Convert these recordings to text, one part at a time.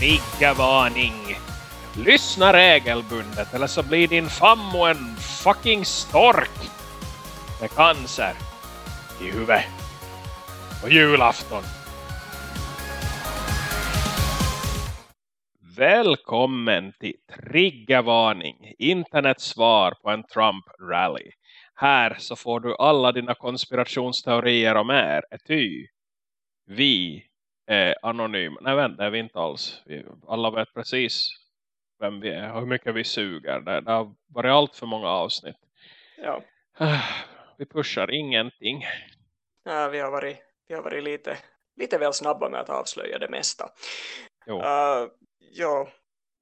triggervarning. Lyssna regelbundet eller så blir din fammo en fucking stork med cancer i huvudet på julafton. Välkommen till Triggervarning, internets svar på en Trump-rally. Här så får du alla dina konspirationsteorier om är ty. Vi är anonyma. Nej vänta, det är vi inte alls. Vi, alla vet precis vem vi är och hur mycket vi suger. Det, det har varit allt för många avsnitt. Ja. Vi pushar ingenting. ja, vi har varit, vi har varit lite, lite väl snabba med att avslöja det mesta. Jo. Uh, ja.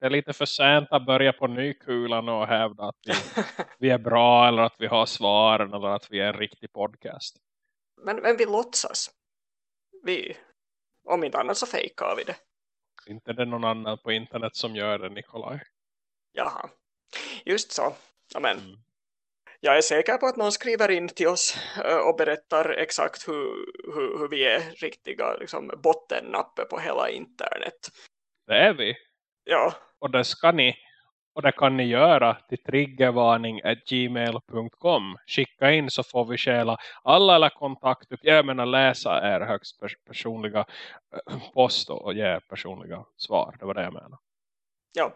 Det är lite för sent att börja på nykulan och hävda att vi, vi är bra eller att vi har svaren eller att vi är en riktig podcast. men, men vi låtsas. Vi, om inte annat så fejkar vi det. Inte det någon annan på internet som gör det, Nikolaj. Jaha, just så. Amen. Mm. Jag är säker på att någon skriver in till oss eh, och berättar exakt hur, hur, hur vi är riktiga liksom, bottennappe på hela internet. Det är vi. Ja, Och det ska ni. Och det kan ni göra till triggervarning.gmail.com. Skicka in så får vi stjäla alla eller kontakt. Jag menar läsa er högst pers personliga eh, post och ge personliga svar. Det var det jag menar. ja.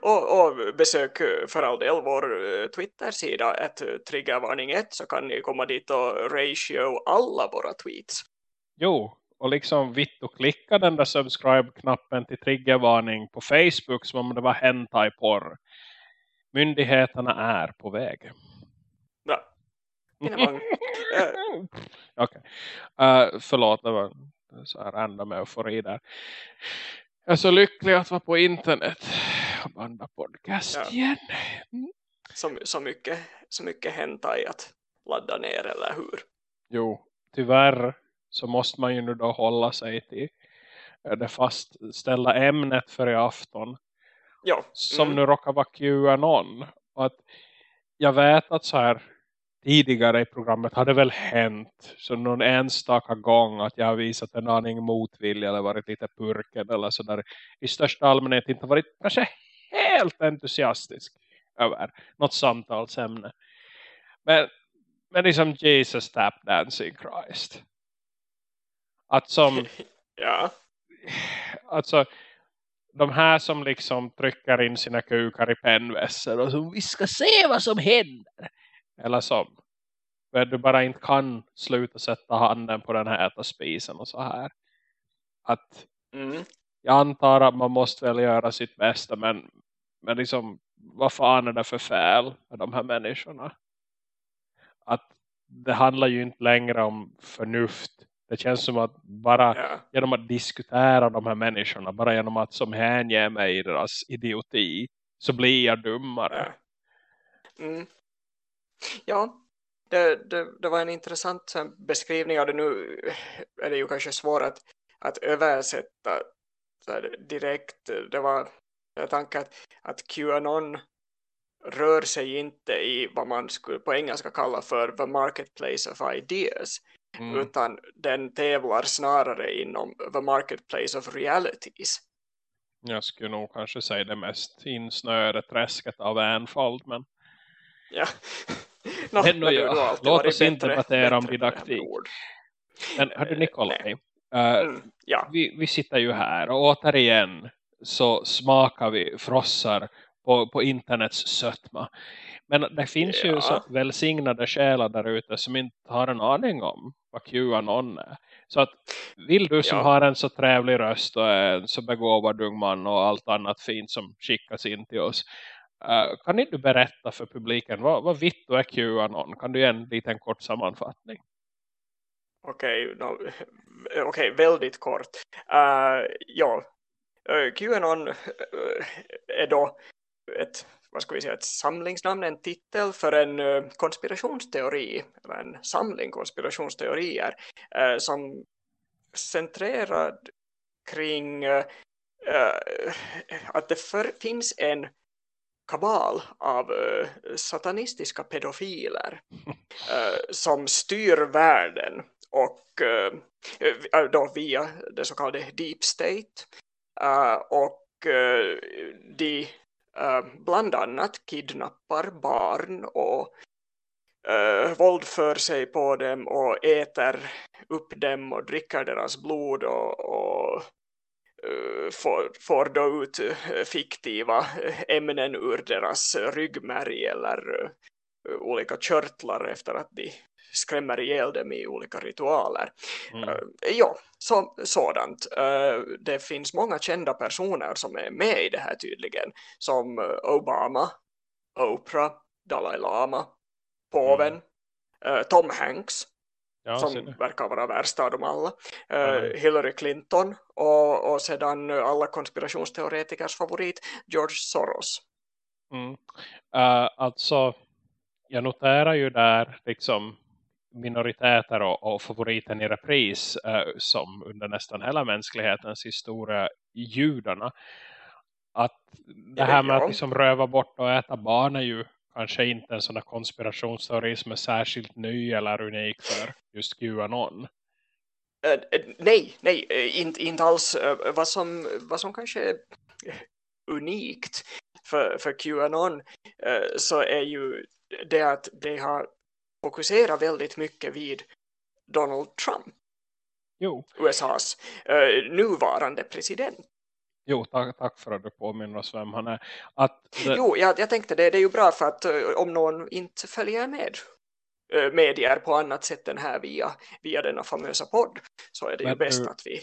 Och, och besök eh, för all del vår eh, Twitter-sida ett triggervarning 1 så kan ni komma dit och ratio alla våra tweets. Jo, och liksom vitt och klicka den där subscribe-knappen till triggervarning på Facebook som om det var hentai-porr. Myndigheterna är på väg. Ja. Finemang. Eh, Okej. Eh, förlåt, det var så här random eufori där. Jag är så lycklig att vara på internet och banda podcast Ja. igen. Mm. så, så, mycket, så mycket hentai att ladda ner, eller hur? Jo, tyvärr så måste man ju nu då hålla sig till eh, det fastställda ämnet för i afton. Ja. Som mm. nu råkar vara QAnon. Och att jag vet att så här tidigare i programmet hade väl hänt så någon enstaka gång att jag har visat en aning motvilja eller varit lite purken eller så där i största allmänhet inte varit kanske helt entusiastisk över något samtalsämne. Men, men liksom Jesus tap dancing Christ. Att som Ja. alltså de här som liksom trycker in sina kukar i pennvässor och som vi ska se vad som händer. Eller som för du bara inte kan sluta sätta handen på den här äta spisen och så här. Att Mm. jag antar att man måste väl göra sitt bästa men, men liksom vad fan är det för fel med de här människorna? Att det handlar ju inte längre om förnuft. Det känns som att bara Ja. genom att diskutera de här människorna, bara genom att som hänge mig i deras idioti, så blir jag dummare. Ja. Mm. Ja, det, det, det var en intressant beskrivning av det. Nu är det ju kanske svårt att, att översätta direkt. Det var jag tanke att, att QAnon rör sig inte i vad man skulle på engelska kalla för the marketplace of ideas Mm. utan den tävlar snarare inom the marketplace of realities. Jag skulle nog kanske säga det mest insnöade träsket av enfald, men Ja. Men men ja, låt oss inte debattera om didaktik. Men hördu Eh, Nikolaj, nej. eh, Mm, ja, vi, vi sitter ju här och återigen så smakar vi frossar på, på internets sötma. Men det finns ju Ja. så välsignade själar där ute som inte har en aning om vad QAnon är. Så att vill du som Ja. har en så trevlig röst och en så begåvad ung man och allt annat fint som skickas in till oss. eh, kan inte du berätta för publiken vad, vad vitt är QAnon? Kan du ge en liten kort sammanfattning? okej. no, okej, väldigt kort. Uh, ja, uh, QAnon är då ett, vad ska vi säga, ett samlingsnamn, en titel för en uh, konspirationsteori, eller en samling konspirationsteorier uh, som centrerad kring uh, uh, att det för, finns en kabal av uh, satanistiska pedofiler uh, som styr världen och då via det så kallade deep state och de Eh, bland annat kidnappar barn och uh, våldför sig på dem och äter upp dem och dricker deras blod och, och uh, får, får då ut fiktiva ämnen ur deras ryggmärg eller olika körtlar efter att de skrämmer ihjäl dem i olika ritualer. Mm. Uh, ja, så, sådant. Uh, det finns många kända personer som är med i det här tydligen. Som uh, Obama, Oprah, Dalai Lama, påven, mm. Tom Hanks. Ja, som verkar vara värsta av dem alla. Mm. Hillary Clinton och, och sedan alla konspirationsteoretikers favorit George Soros. Mm. alltså jag noterar ju där liksom minoriteter och, och favoriten i repris eh, som under nästan hela mänsklighetens historia judarna. Att det här med att liksom röva bort och äta barn är ju kanske inte en sån konspirationsteori som är särskilt ny eller unik för just Qanon. Uh, nej, nej, inte, inte alls. Vad, som, vad som kanske är unikt för, för Qanon så är ju det att det har fokuserar väldigt mycket vid Donald Trump. Jo. USAs uh, nuvarande president. Jo, tack, tack för att du påminner oss vem han är. Att det... Jo, jag, jag tänkte det, det är ju bra för att uh, om någon inte följer med uh, medier på annat sätt än här via, via denna famösa podd så är det men ju bäst du, att vi...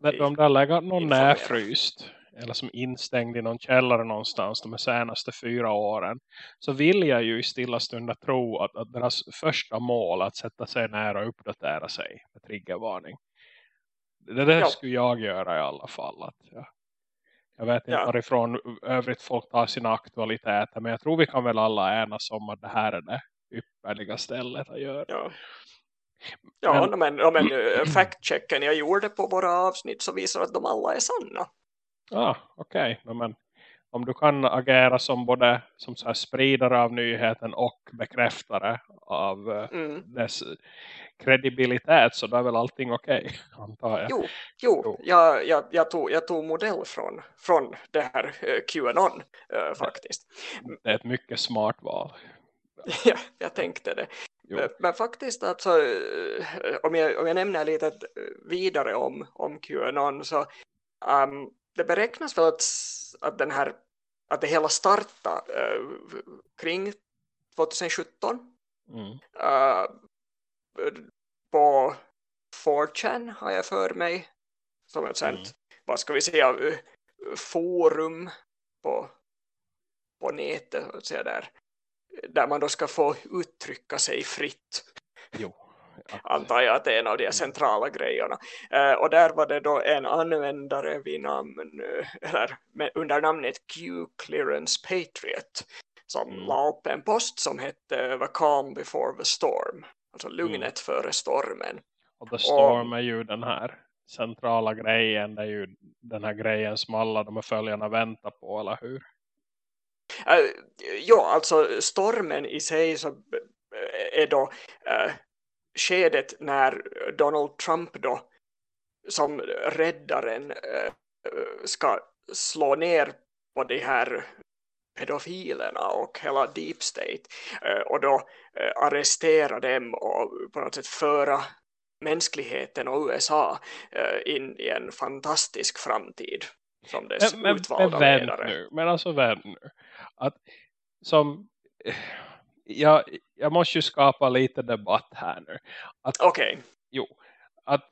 Men om det har legat någon närfryst eller som instängd i någon källare någonstans de senaste fyra åren så vill jag ju i stilla stund att tro att, att deras första mål att sätta sig nära och uppdatera sig med triggervarning. Det där ja. skulle jag göra i alla fall. Att, ja. Jag vet inte ja. varifrån övrigt folk tar sina aktualiteter men jag tror vi kan väl alla enas om att det här är det ypperliga stället att göra. Ja. Ja, men, men, men eh, fact-checken jag gjorde på våra avsnitt så visar att de alla är sanna. Ah, okej. Okay. Men om du kan agera som både som så här spridare av nyheten och bekräftare av eh, mm. dess kredibilitet så då är väl allting okej, okay, antar jag. Jo, jo, jo. Jag, jag, jag, tog, jag tog modell från, från det här uh, QAnon uh, faktiskt. Det är ett mycket smart val. ja, jag tänkte det. Jo. Men faktiskt alltså, om jag, om jag nämner lite vidare om, om QAnon så um, det beräknas väl att, att, den här, att det hela startade uh, kring 2017 mm. uh, på 4chan har jag för mig som ett sånt, mm. vad ska vi säga forum på, på nätet så där, där man då ska få uttrycka sig fritt. Jo antar jag att det är en av de mm. centrala grejerna. Uh, och där var det då en användare vid namn, eller under namnet Q-Clearance Patriot som mm. la upp en post som hette The Calm Before the Storm. Alltså lugnet mm. före stormen. Och The Storm och, är ju den här centrala grejen. Det är ju den här grejen som alla de här följarna väntar på, eller hur? Uh, ja, alltså stormen i sig så är då uh, skedet när Donald Trump då som räddaren äh, ska slå ner på de här pedofilerna och hela deep state äh, och då äh, arrestera dem och på något sätt föra mänskligheten och USA in i en fantastisk framtid som dess men, men, utvalda men, ledare. Nu, men alltså vänt nu. Att som jag, jag måste ju skapa lite debatt här nu. Okej. Okay. Jo, att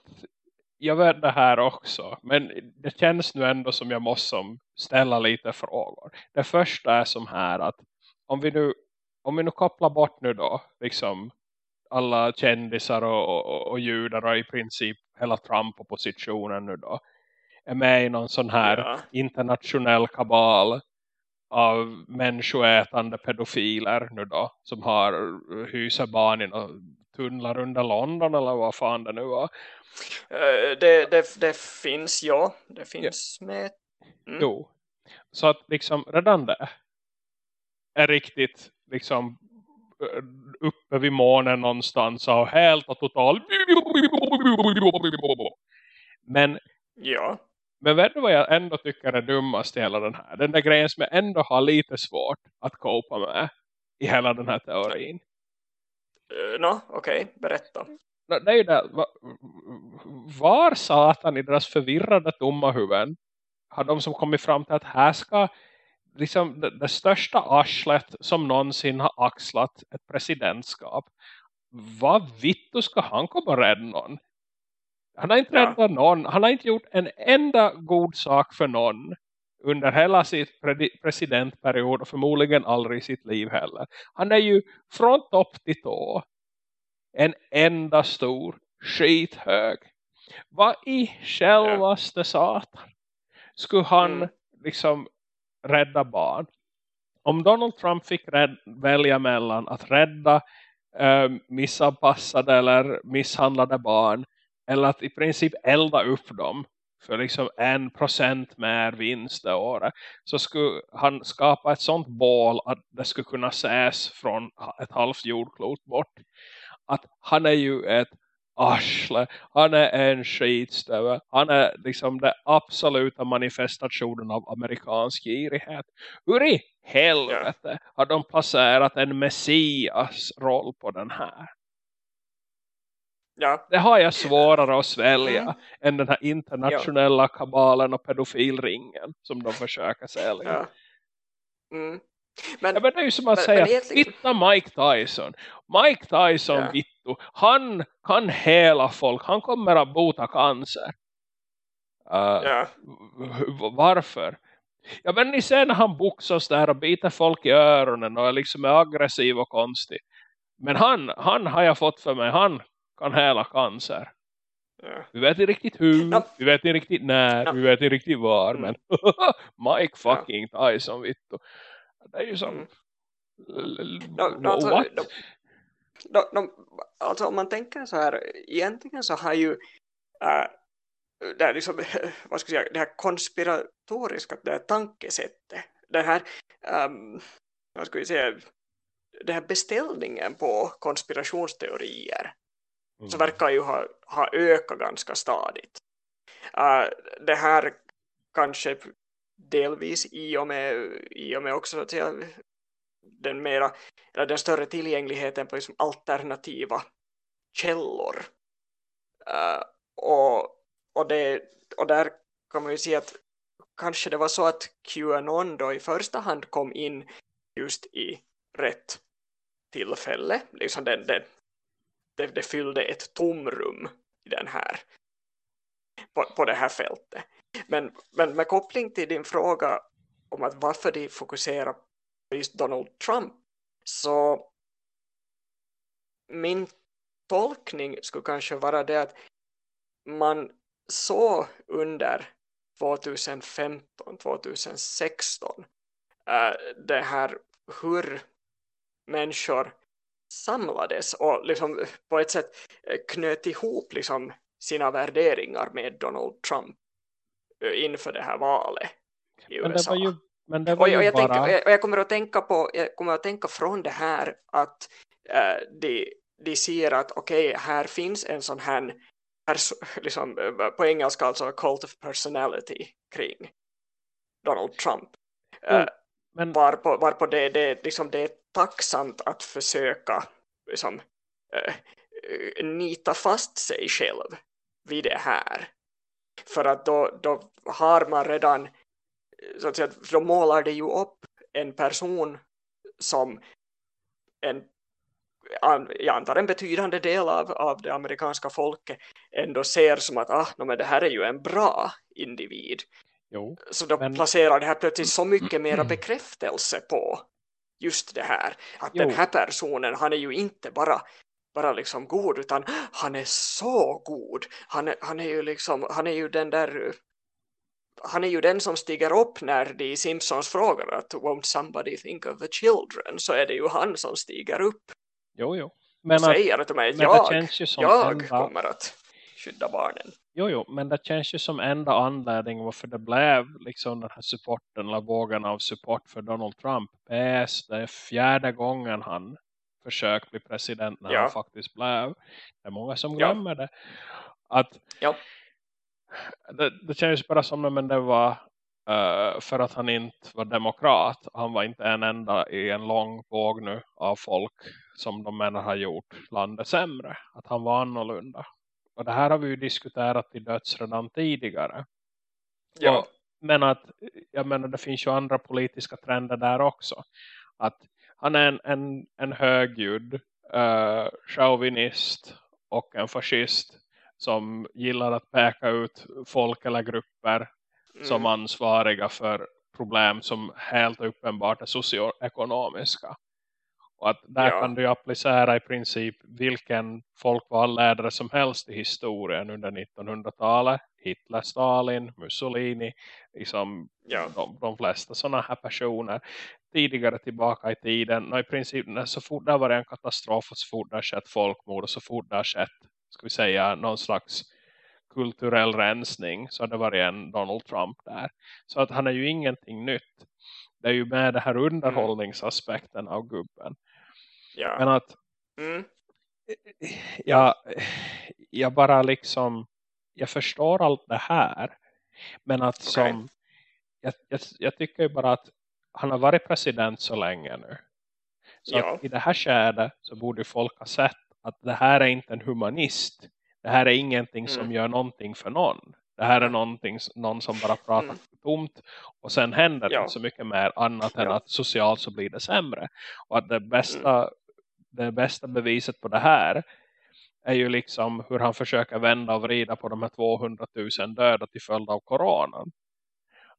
jag vet det här också. Men det känns nu ändå som jag måste ställa lite frågor. Det första är som här att om vi nu, om vi nu kopplar bort nu då liksom alla kändisar och, och, och judar och i princip hela Trump-oppositionen nu då är med i någon sån här ja. internationell kabal av människoätande pedofiler nu då som har hyser barn i tunnlar under London eller vad fan det nu var. Uh, det, det, det finns, ja. Det finns ja. med. Mm. Jo. Så att liksom redan det är riktigt liksom uppe vid månen någonstans och helt och totalt men ja Men vet du vad jag ändå tycker är dummast i hela den här? Den där grejen som jag ändå har lite svårt att kopa med i hela den här teorin. Uh, Nå, okej, okay. berätta. No, det är ju det, var satan i deras förvirrade tomma huvuden har de som kommit fram till att här ska liksom det, det största arslet som någonsin har axlat ett presidentskap. Vad vittu ska han komma och rädda någon? Han har inte ja. räddat någon. Han har inte gjort en enda god sak för någon under hela sitt presidentperiod och förmodligen aldrig i sitt liv heller. Han är ju från topp till tå en enda stor skithög. Vad i självaste ja. satan skulle han mm. liksom rädda barn? Om Donald Trump fick välja mellan att rädda eh, missanpassade eller misshandlade barn eller att i princip elda upp dem för liksom en procent mer vinst det året. Så skulle han skapa ett sånt bål att det skulle kunna ses från ett halvt jordklot bort. Att han är ju ett arsle, han är en skitstöve. Han är liksom den absoluta manifestationen av amerikansk girighet. Hur i helvete har de placerat en messias roll på den här Ja. Det har jag svårare att svälja mm. än den här internationella ja. kabalen och pedofilringen som de försöker sälja. Ja. Mm. Men, ja, men det är ju som att men, säga, men titta Mike Tyson. Mike Tyson, ja. Vittu, han kan hela folk. Han kommer att bota cancer. Uh, ja. Varför? Ja men ni ser när han boxas där och biter folk i öronen och är liksom aggressiv och konstig. Men han, han har jag fått för mig, han kan hela cancer. Ja. Vi vet inte riktigt hur, no. vi vet inte riktigt när, no. vi vet inte riktigt var. Mm. Men Mike fucking ja. Tyson, vittu. Det är ju som... Mm. No, no, alltså, what? No, no, alltså om man tänker så här, egentligen så har ju äh, det, här liksom, vad ska jag säga, det här konspiratoriska det här tankesättet, det här, um, vad ska vi säga, det här beställningen på konspirationsteorier mm. så verkar ju ha, ha ökat ganska stadigt. Uh, det här kanske delvis i och med, i och med också att säga, den, mera, eller den större tillgängligheten på liksom alternativa källor. Uh, och, och, det, och där kan man ju se att kanske det var så att Qanon då i första hand kom in just i rätt tillfälle. Liksom den, den, det, det fyllde ett tomrum i den här på, på det här fältet. Men, men med koppling till din fråga om att varför de fokuserar på just Donald Trump så min tolkning skulle kanske vara det att man såg under 2015-2016 äh, eh, det här hur människor samlades och liksom på ett sätt eh, knöt ihop liksom sina värderingar med Donald Trump eh, inför det här valet i men USA. Ju, men och, jag, bara... tänker, och jag kommer att tänka på jag kommer att tänka från det här att äh, de, de ser att okej, okay, här finns en sån här liksom, på engelska alltså cult of personality kring Donald Trump. Mm, äh, men... Varpå, varpå det, det, liksom, det är tacksamt att försöka liksom, äh, nita fast sig själv vid det här. För att då, då har man redan, så att säga, då målar det ju upp en person som en jag antar en betydande del av, av det amerikanska folket ändå ser som att ah, no, men det här är ju en bra individ. Jo, så då men... placerar det här plötsligt så mycket mera bekräftelse på just det här. Att jo. den här personen, han är ju inte bara bara liksom god utan han är så god. Han är, han är ju liksom, han är ju den där han är ju den som stiger upp när de i Simpsons frågar att won't somebody think of the children så är det ju han som stiger upp. Jo, jo. Men och säger att, att jag, jag enda... kommer att skydda barnen. Jo, jo, men det känns ju som enda anledning varför det blev liksom den här supporten eller vågen av support för Donald Trump. PS, det är fjärde gången han försökt bli president när ja. han faktiskt blev. Det är många som glömmer ja. det. Att ja. det, det känns bara som att det var uh, för att han inte var demokrat. Han var inte en enda i en lång våg nu av folk som de menar har gjort landet sämre. Att han var annorlunda. Och det här har vi ju diskuterat i döds redan tidigare. Ja. Och, men att, jag menar det finns ju andra politiska trender där också. Att han är en, en, en högljudd uh, chauvinist och en fascist som gillar att peka ut folk eller grupper mm. som ansvariga för problem som helt uppenbart är socioekonomiska. Och att där ja. kan du applicera i princip vilken folkvalledare som helst i historien under 1900-talet. Hitler, Stalin, Mussolini, liksom ja. de, de flesta sådana här personer tidigare tillbaka i tiden. Och i princip när så fort det var en katastrof och så fort det har skett folkmord och så fort det har skett ska vi säga någon slags kulturell rensning så har det varit en Donald Trump där. Så att han är ju ingenting nytt. Det är ju med det här underhållningsaspekten av gubben. Ja. Men att mm. jag, jag bara liksom jag förstår allt det här. Men att okay. som jag, jag, jag, tycker ju bara att han har varit president så länge nu. Så ja. i det här skedet så borde folk ha sett att det här är inte en humanist. Det här är ingenting mm. som gör någonting för någon. Det här är någonting, någon som bara pratar mm. tomt. Och sen händer ja. inte så mycket mer annat än att socialt så blir det sämre. Och att det bästa, mm. Det bästa beviset på det här är ju liksom hur han försöker vända och vrida på de här 200 000 döda till följd av coronan.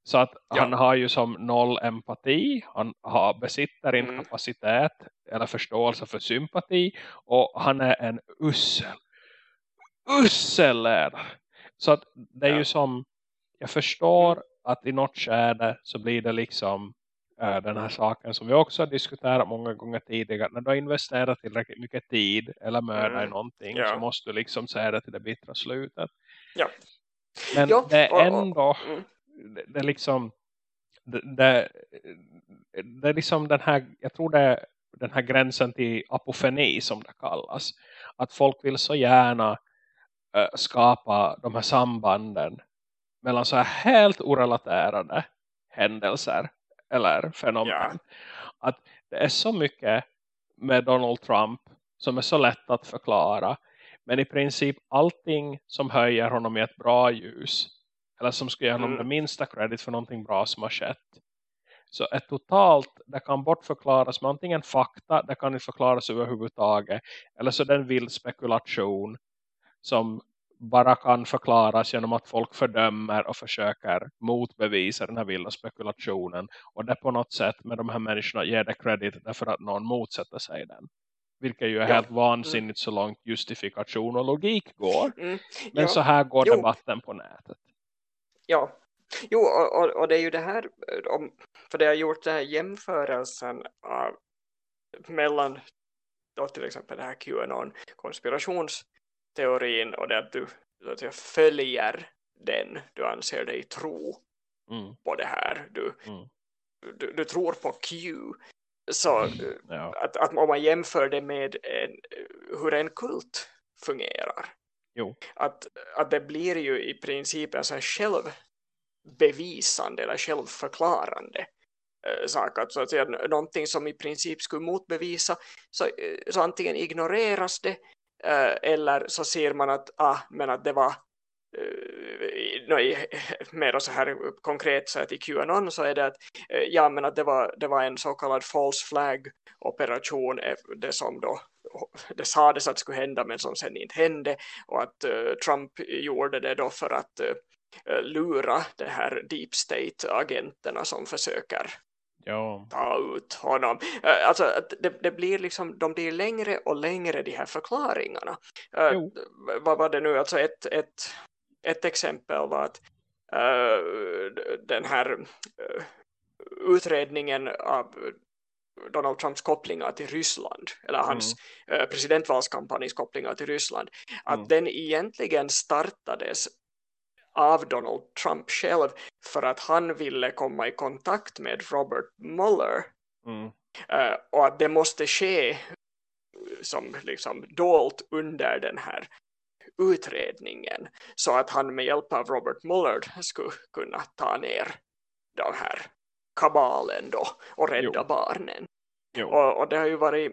Så att ja. han har ju som noll empati. Han har, besitter inte mm. kapacitet eller förståelse för sympati. Och han är en ussel. Ussel ledare. Så att det är ja. ju som, jag förstår mm. att i något skärde så blir det liksom den här saken som vi också har diskuterat många gånger tidigare. När du har investerat tillräckligt mycket tid eller möda mm. i någonting ja. så måste du liksom säga det till det bittra slutet. Ja. Men ja, det är ändå, mm det, det är liksom det, det, det, är liksom den här, jag tror det är den här gränsen till apofeni som det kallas. Att folk vill så gärna äh, skapa de här sambanden mellan så här helt orelaterade händelser eller fenomen. Ja. Att det är så mycket med Donald Trump som är så lätt att förklara. Men i princip allting som höjer honom i ett bra ljus eller som ska ge honom mm. det minsta credit för någonting bra som har skett. Så ett totalt, det kan bortförklaras med antingen fakta, det kan inte förklaras överhuvudtaget. Eller så den vild spekulation som bara kan förklaras genom att folk fördömer och försöker motbevisa den här vilda spekulationen. Och det på något sätt med de här människorna ger det credit därför att någon motsätter sig den. Vilket ju är ja. helt vansinnigt mm. så långt justifikation och logik går. Mm. Men ja. så här går jo. debatten på nätet. Ja, jo och, och, det är ju det här, för det har gjort den här jämförelsen av, mellan då till exempel det här QAnon konspirationsteorin och det att du att säga, följer den du anser dig tro mm. på det här. Du, mm. du, du, tror på Q. Så mm. ja. att, att om man jämför det med en, hur en kult fungerar Jo. Att, att det blir ju i princip en sån självbevisande eller självförklarande äh, sak. Att, så att säga, någonting som i princip skulle motbevisa så, eh, så antingen ignoreras det Äh, eller så ser man att, ah, men att det var äh, mer så här konkret så att i QAnon så är det att äh, ja men att det var, det var en så kallad false flag operation eh, det som då det sades att skulle hända men som sen inte hände och att uh, Trump gjorde det då för att uh, lura det här deep state-agenterna som försöker ja. ta ut honom. Uh, alltså det, det, blir liksom, de blir längre och längre de här förklaringarna. Uh, vad var det nu? Alltså ett, ett, ett exempel var att den här utredningen av Donald Trumps kopplingar till Ryssland eller hans mm. presidentvalskampanjs kopplingar till Ryssland att mm. den egentligen startades av Donald Trump själv för att han ville komma i kontakt med Robert Mueller mm. eh, och att det måste ske som liksom dolt under den här utredningen så att han med hjälp av Robert Mueller skulle kunna ta ner den här kabalen då och rädda jo. barnen. Jo. Och, och, det har ju varit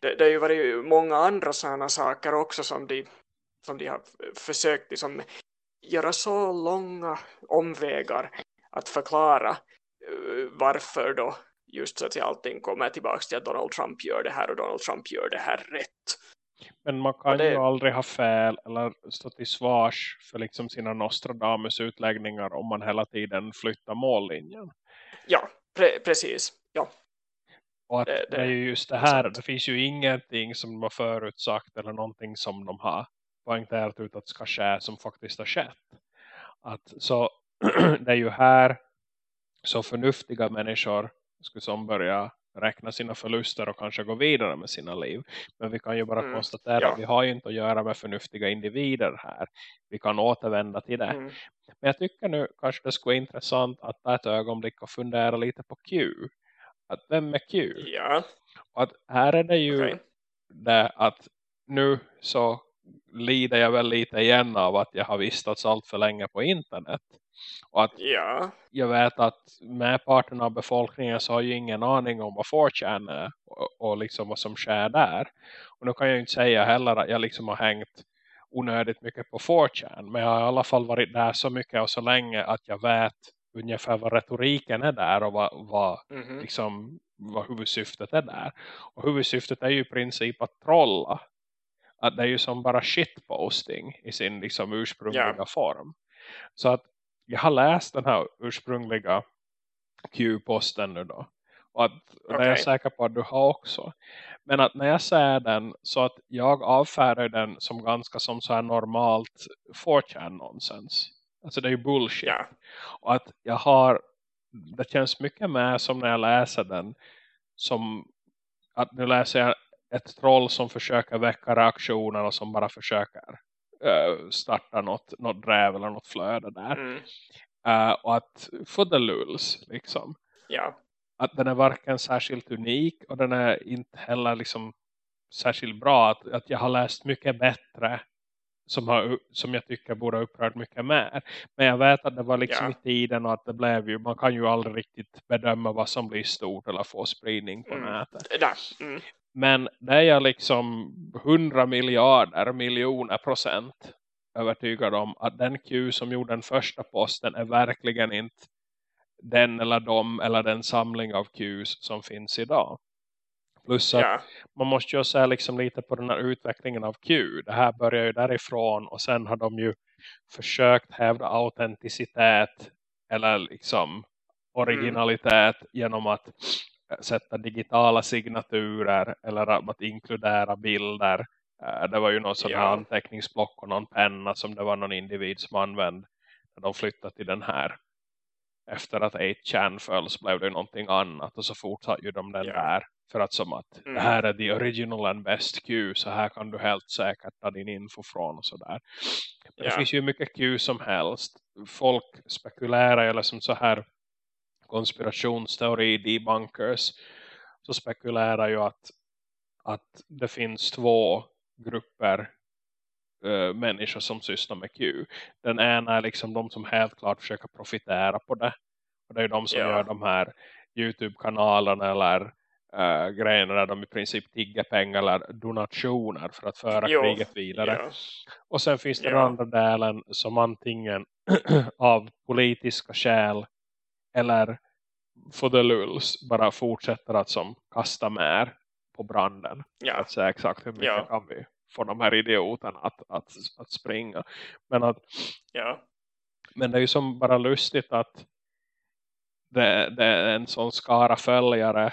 det, det har ju varit många andra sådana saker också som de, som de har försökt liksom, göra så långa omvägar att förklara uh, varför då just så att allting kommer tillbaka till att Donald Trump gör det här och Donald Trump gör det här rätt. Men man kan det... ju aldrig ha fel eller stå till svars för liksom sina Nostradamus utläggningar om man hela tiden flyttar mållinjen. Ja, pre precis. Ja. Och att det, det, det, är ju just det här, det finns ju ingenting som de har förutsagt eller någonting som de har poängterat ut att ska ske som faktiskt har skett. Att, så det är ju här så förnuftiga människor skulle som börja räkna sina förluster och kanske gå vidare med sina liv. Men vi kan ju bara mm, konstatera ja. att vi har ju inte att göra med förnuftiga individer här. Vi kan återvända till det. Mm. Men jag tycker nu kanske det skulle vara intressant att ta ett ögonblick och fundera lite på Q. Att vem är Q? Ja. Och att här är det ju okay. det att nu så lider jag väl lite igen av att jag har vistats allt för länge på internet. Och att ja. jag vet att med parten av befolkningen så har ju ingen aning om vad 4chan är och, och liksom vad som sker där. Och nu kan jag ju inte säga heller att jag liksom har hängt onödigt mycket på 4chan. Men jag har i alla fall varit där så mycket och så länge att jag vet ungefär vad retoriken är där och vad, vad, mm -hmm. liksom, vad huvudsyftet är där. Och huvudsyftet är ju i princip att trolla. Att det är ju som bara shitposting i sin liksom ursprungliga yeah. form. Så att jag har läst den här ursprungliga Q-posten nu då. Och, att, okay. det är jag säker på att du har också. Men att när jag ser den så att jag avfärdar den som ganska som så här normalt 4chan nonsens. Alltså det är ju bullshit. Yeah. Och att jag har, det känns mycket mer som när jag läser den som att nu läser jag ett troll som försöker väcka reaktioner och som bara försöker uh, starta något, något dräv eller något flöde där. Mm. Uh, och att for the lulls liksom. Ja. Att den är varken särskilt unik och den är inte heller liksom särskilt bra. Att, att jag har läst mycket bättre som, har, som jag tycker borde ha upprört mycket mer. Men jag vet att det var liksom ja. i tiden och att det blev ju, man kan ju aldrig riktigt bedöma vad som blir stort eller få spridning på mm. nätet. Mm. Men det är jag liksom hundra miljarder, miljoner procent övertygad om att den Q som gjorde den första posten är verkligen inte den eller de eller den samling av Qs som finns idag. Plus att ja. man måste ju se liksom lite på den här utvecklingen av Q. Det här börjar ju därifrån och sen har de ju försökt hävda autenticitet eller liksom originalitet mm. genom att sätta digitala signaturer eller att inkludera bilder. Eh, det var ju någon sån här ja. anteckningsblock och någon penna som det var någon individ som använde när de flyttade till den här. Efter att 8chan föll så blev det någonting annat och så fortsatte ju de den ja. där. För att som att mm. det här är the original and best Q så här kan du helt säkert ta din info från och sådär. Ja. Det finns ju mycket Q som helst. Folk spekulerar eller som så här konspirationsteori debunkers så spekulerar ju att, att det finns två grupper uh, människor som sysslar med Q. Den ena är liksom de som helt klart försöker profitera på det. Och det är de som ja. gör de här Youtube-kanalerna eller uh, grejerna där de i princip tigger pengar eller donationer för att föra jo. kriget vidare. Ja. Och sen finns det ja. den andra delen som antingen av politiska skäl eller för the lulls bara fortsätter att som kasta mer på branden. Ja. Att säga exakt hur mycket ja. kan vi få de här idioterna att, att, att springa. Men, att, ja. men det är ju som bara lustigt att det, det är en sån skara följare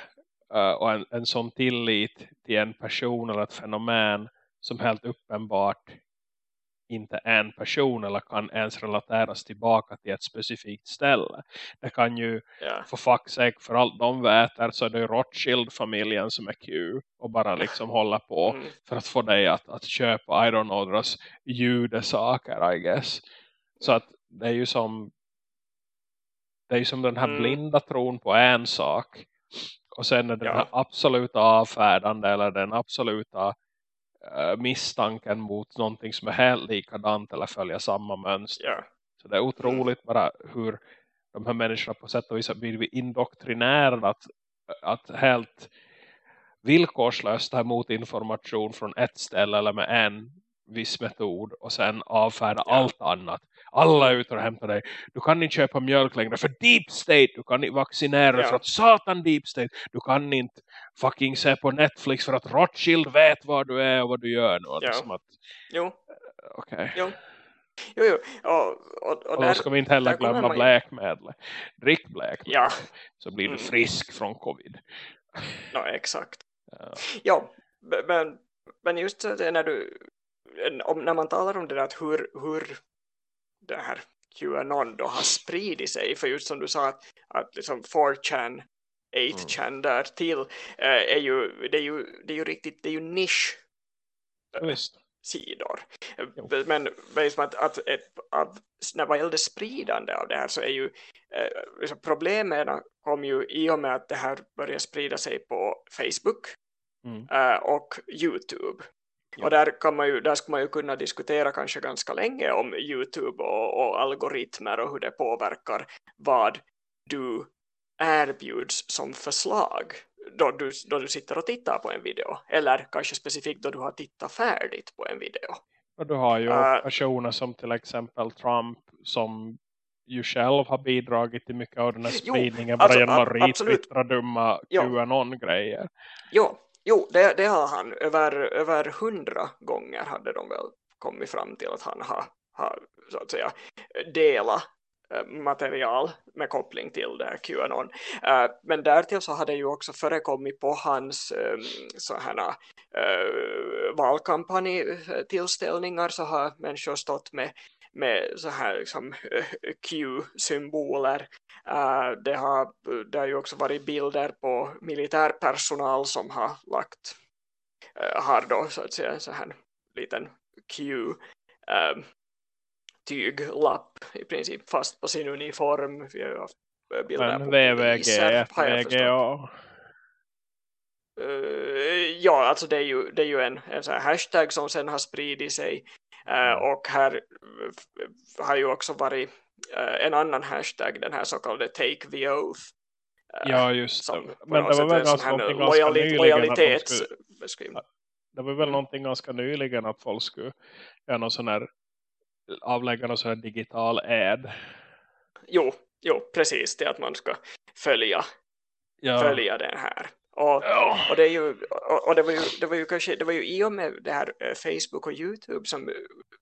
uh, och en, en sån tillit till en person eller ett fenomen som helt uppenbart inte en person eller kan ens relateras tillbaka till ett specifikt ställe. Det kan ju yeah. för fuck's för allt de vet så är det Rothschild-familjen som är Q och bara liksom hålla på mm. för att få dig att, att köpa, I don't know, deras judesaker I guess. Så att det är ju som det är ju som den här mm. blinda tron på en sak och sen är den ja. här absoluta avfärdande eller den absoluta misstanken mot någonting som är helt likadant eller följer samma mönster. Ja. Så det är otroligt bara hur de här människorna på sätt och vis har blivit indoktrinerade att, att helt villkorslöst ta emot information från ett ställe eller med en viss metod och sen avfärda Ja. allt annat. Alla är ute och hämtar dig. Du kan inte köpa mjölk längre för deep state. Du kan inte vaccinera Ja. för att satan deep state. Du kan inte fucking se på Netflix för att Rothschild vet var du är och vad du gör nu. Ja. som att, Jo, okej. jo. Jo, jo. Och, och, och Och där, ska vi inte heller glömma man bläkmedel. Drick bläkmedel Ja, så blir du Mm. frisk från covid. no, exakt. Ja. Ja, men, men just när du om, när man talar om det där att hur, hur det här QAnon då har spridit sig för just som du sa att, att liksom 4chan 8chan där till eh, är ju det är ju det är ju riktigt det är ju nisch Visst. sidor. Jo. Men men liksom att, att, att när vad gäller spridande av det här så är ju eh, liksom problemen kom ju i och med att det här börjar sprida sig på Facebook Mm. eh, och Youtube. Ja. Och där, kan man ju, där ska man ju kunna diskutera kanske ganska länge om Youtube och, och algoritmer och hur det påverkar vad du erbjuds som förslag då du, då du sitter och tittar på en video. Eller kanske specifikt då du har tittat färdigt på en video. Och du har ju Uh, personer som till exempel Trump som ju själv har bidragit till mycket av den här Jo, spridningen bara alltså, genom att retwittra dumma. QAnon-grejer. Jo, jo det, det har han. Över, över hundra gånger hade de väl kommit fram till att han har, har så att säga delat eh, material med koppling till det här QAnon. Eh, men därtill så hade ju också förekommit på hans sådana så här eh, valkampanjtillställningar så har människor stått med med så här liksom Q-symboler. Eh, det, har, det har ju också varit bilder på militärpersonal som har lagt eh, har då så att säga så här liten Q eh, tyglapp i princip fast på sin uniform. Vi har ju haft bilder Men på VVG, poliser, har jag förstått. VGA. Eh, ja, alltså det är ju, det är ju en, en sån hashtag som sen har spridit sig Mm. och här har ju också varit en annan hashtag, den här så kallade Take the Oath. eh, Ja, just som det. Men det var väl här någonting ganska lojalitetsbeskrivning. det var väl någonting ganska nyligen att folk skulle göra någon sån här avlägga någon sån här digital ad. Jo, jo, precis det att man ska följa, Ja. följa den här. Och, Ja. och, det, är ju, och, det, var ju, det var ju kanske det var ju i och med det här eh, Facebook och Youtube som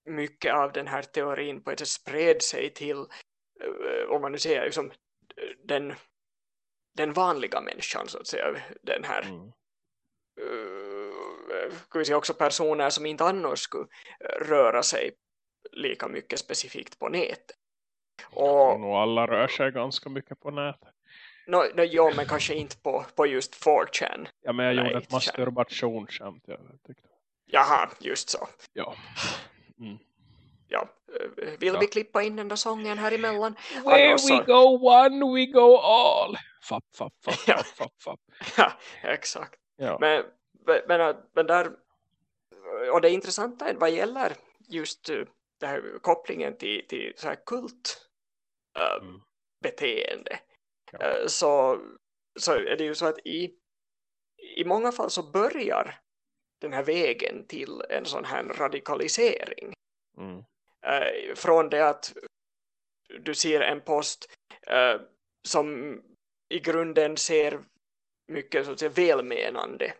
mycket av den här teorin på ett sätt spred sig till eh, om man nu säger liksom, den, den vanliga människan så att säga den här Mm. uh, säga också personer som inte annars skulle röra sig lika mycket specifikt på nätet. Och nog alla rör sig ganska mycket på nätet. No, no, ja, men kanske inte på, på just 4chan. Ja, men jag Nej, gjorde ett masturbationsskämt. Jaha, just så. Ja. Mm. Ja, eh, vill Ja. vi klippa in den där sången här emellan? Where Annars we go one, we go all. Fapp, fapp, fapp, Ja. fapp, fapp, fapp. Ja, exakt. Ja. Men, men, men, där, och det intressanta är vad gäller just eh, det här kopplingen till, till så här kult eh, Mm. beteende Ja. eh, så, så är det ju så att i, i många fall så börjar den här vägen till en sån här radikalisering Mm. eh, från det att du ser en post eh, som i grunden ser mycket så att säga, välmenande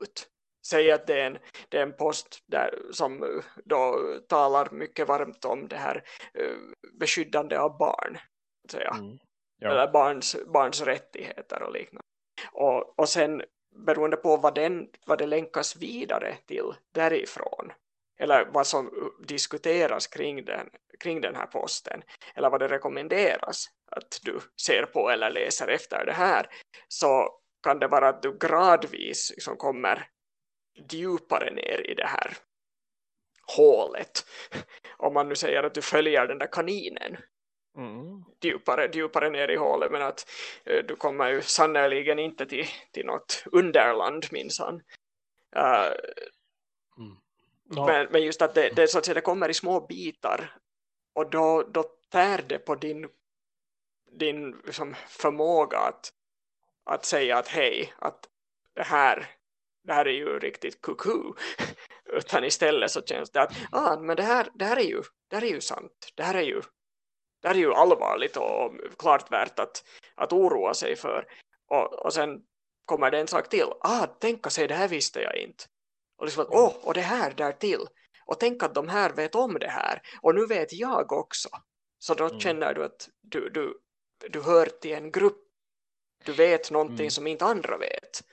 ut. Säg att det är en, det är en post där, som då talar mycket varmt om det här beskyddande av barn. Så säga Mm. Ja. eller barns, barns rättigheter och liknande. Och, och sen beroende på vad, den, vad det länkas vidare till därifrån eller vad som diskuteras kring den, kring den här posten eller vad det rekommenderas att du ser på eller läser efter det här så kan det vara att du gradvis liksom kommer djupare ner i det här hålet om man nu säger att du följer den där kaninen Mm. djupare, djupare ner i hålet men att eh, du kommer ju sannoliken inte till, till något underland minsann. Uh, Mm. Ja. Men, men, just att det, det, så att säga, det kommer i små bitar och då, då tär det på din, din liksom, förmåga att, att säga att hej, att det här, det här är ju riktigt kuku utan istället så känns det att ah, men det, här, det, här är ju, det här är ju sant, det här är ju, det här är ju allvarligt och klart värt att, att oroa sig för. Och, och sen kommer det en sak till, ah, tänka sig det här visste jag inte. Och liksom att, åh, oh, och det här där till. Och tänk att de här vet om det här. Och nu vet jag också. Så då mm. känner du att du, du, du hör till en grupp. Du vet någonting mm. som inte andra vet.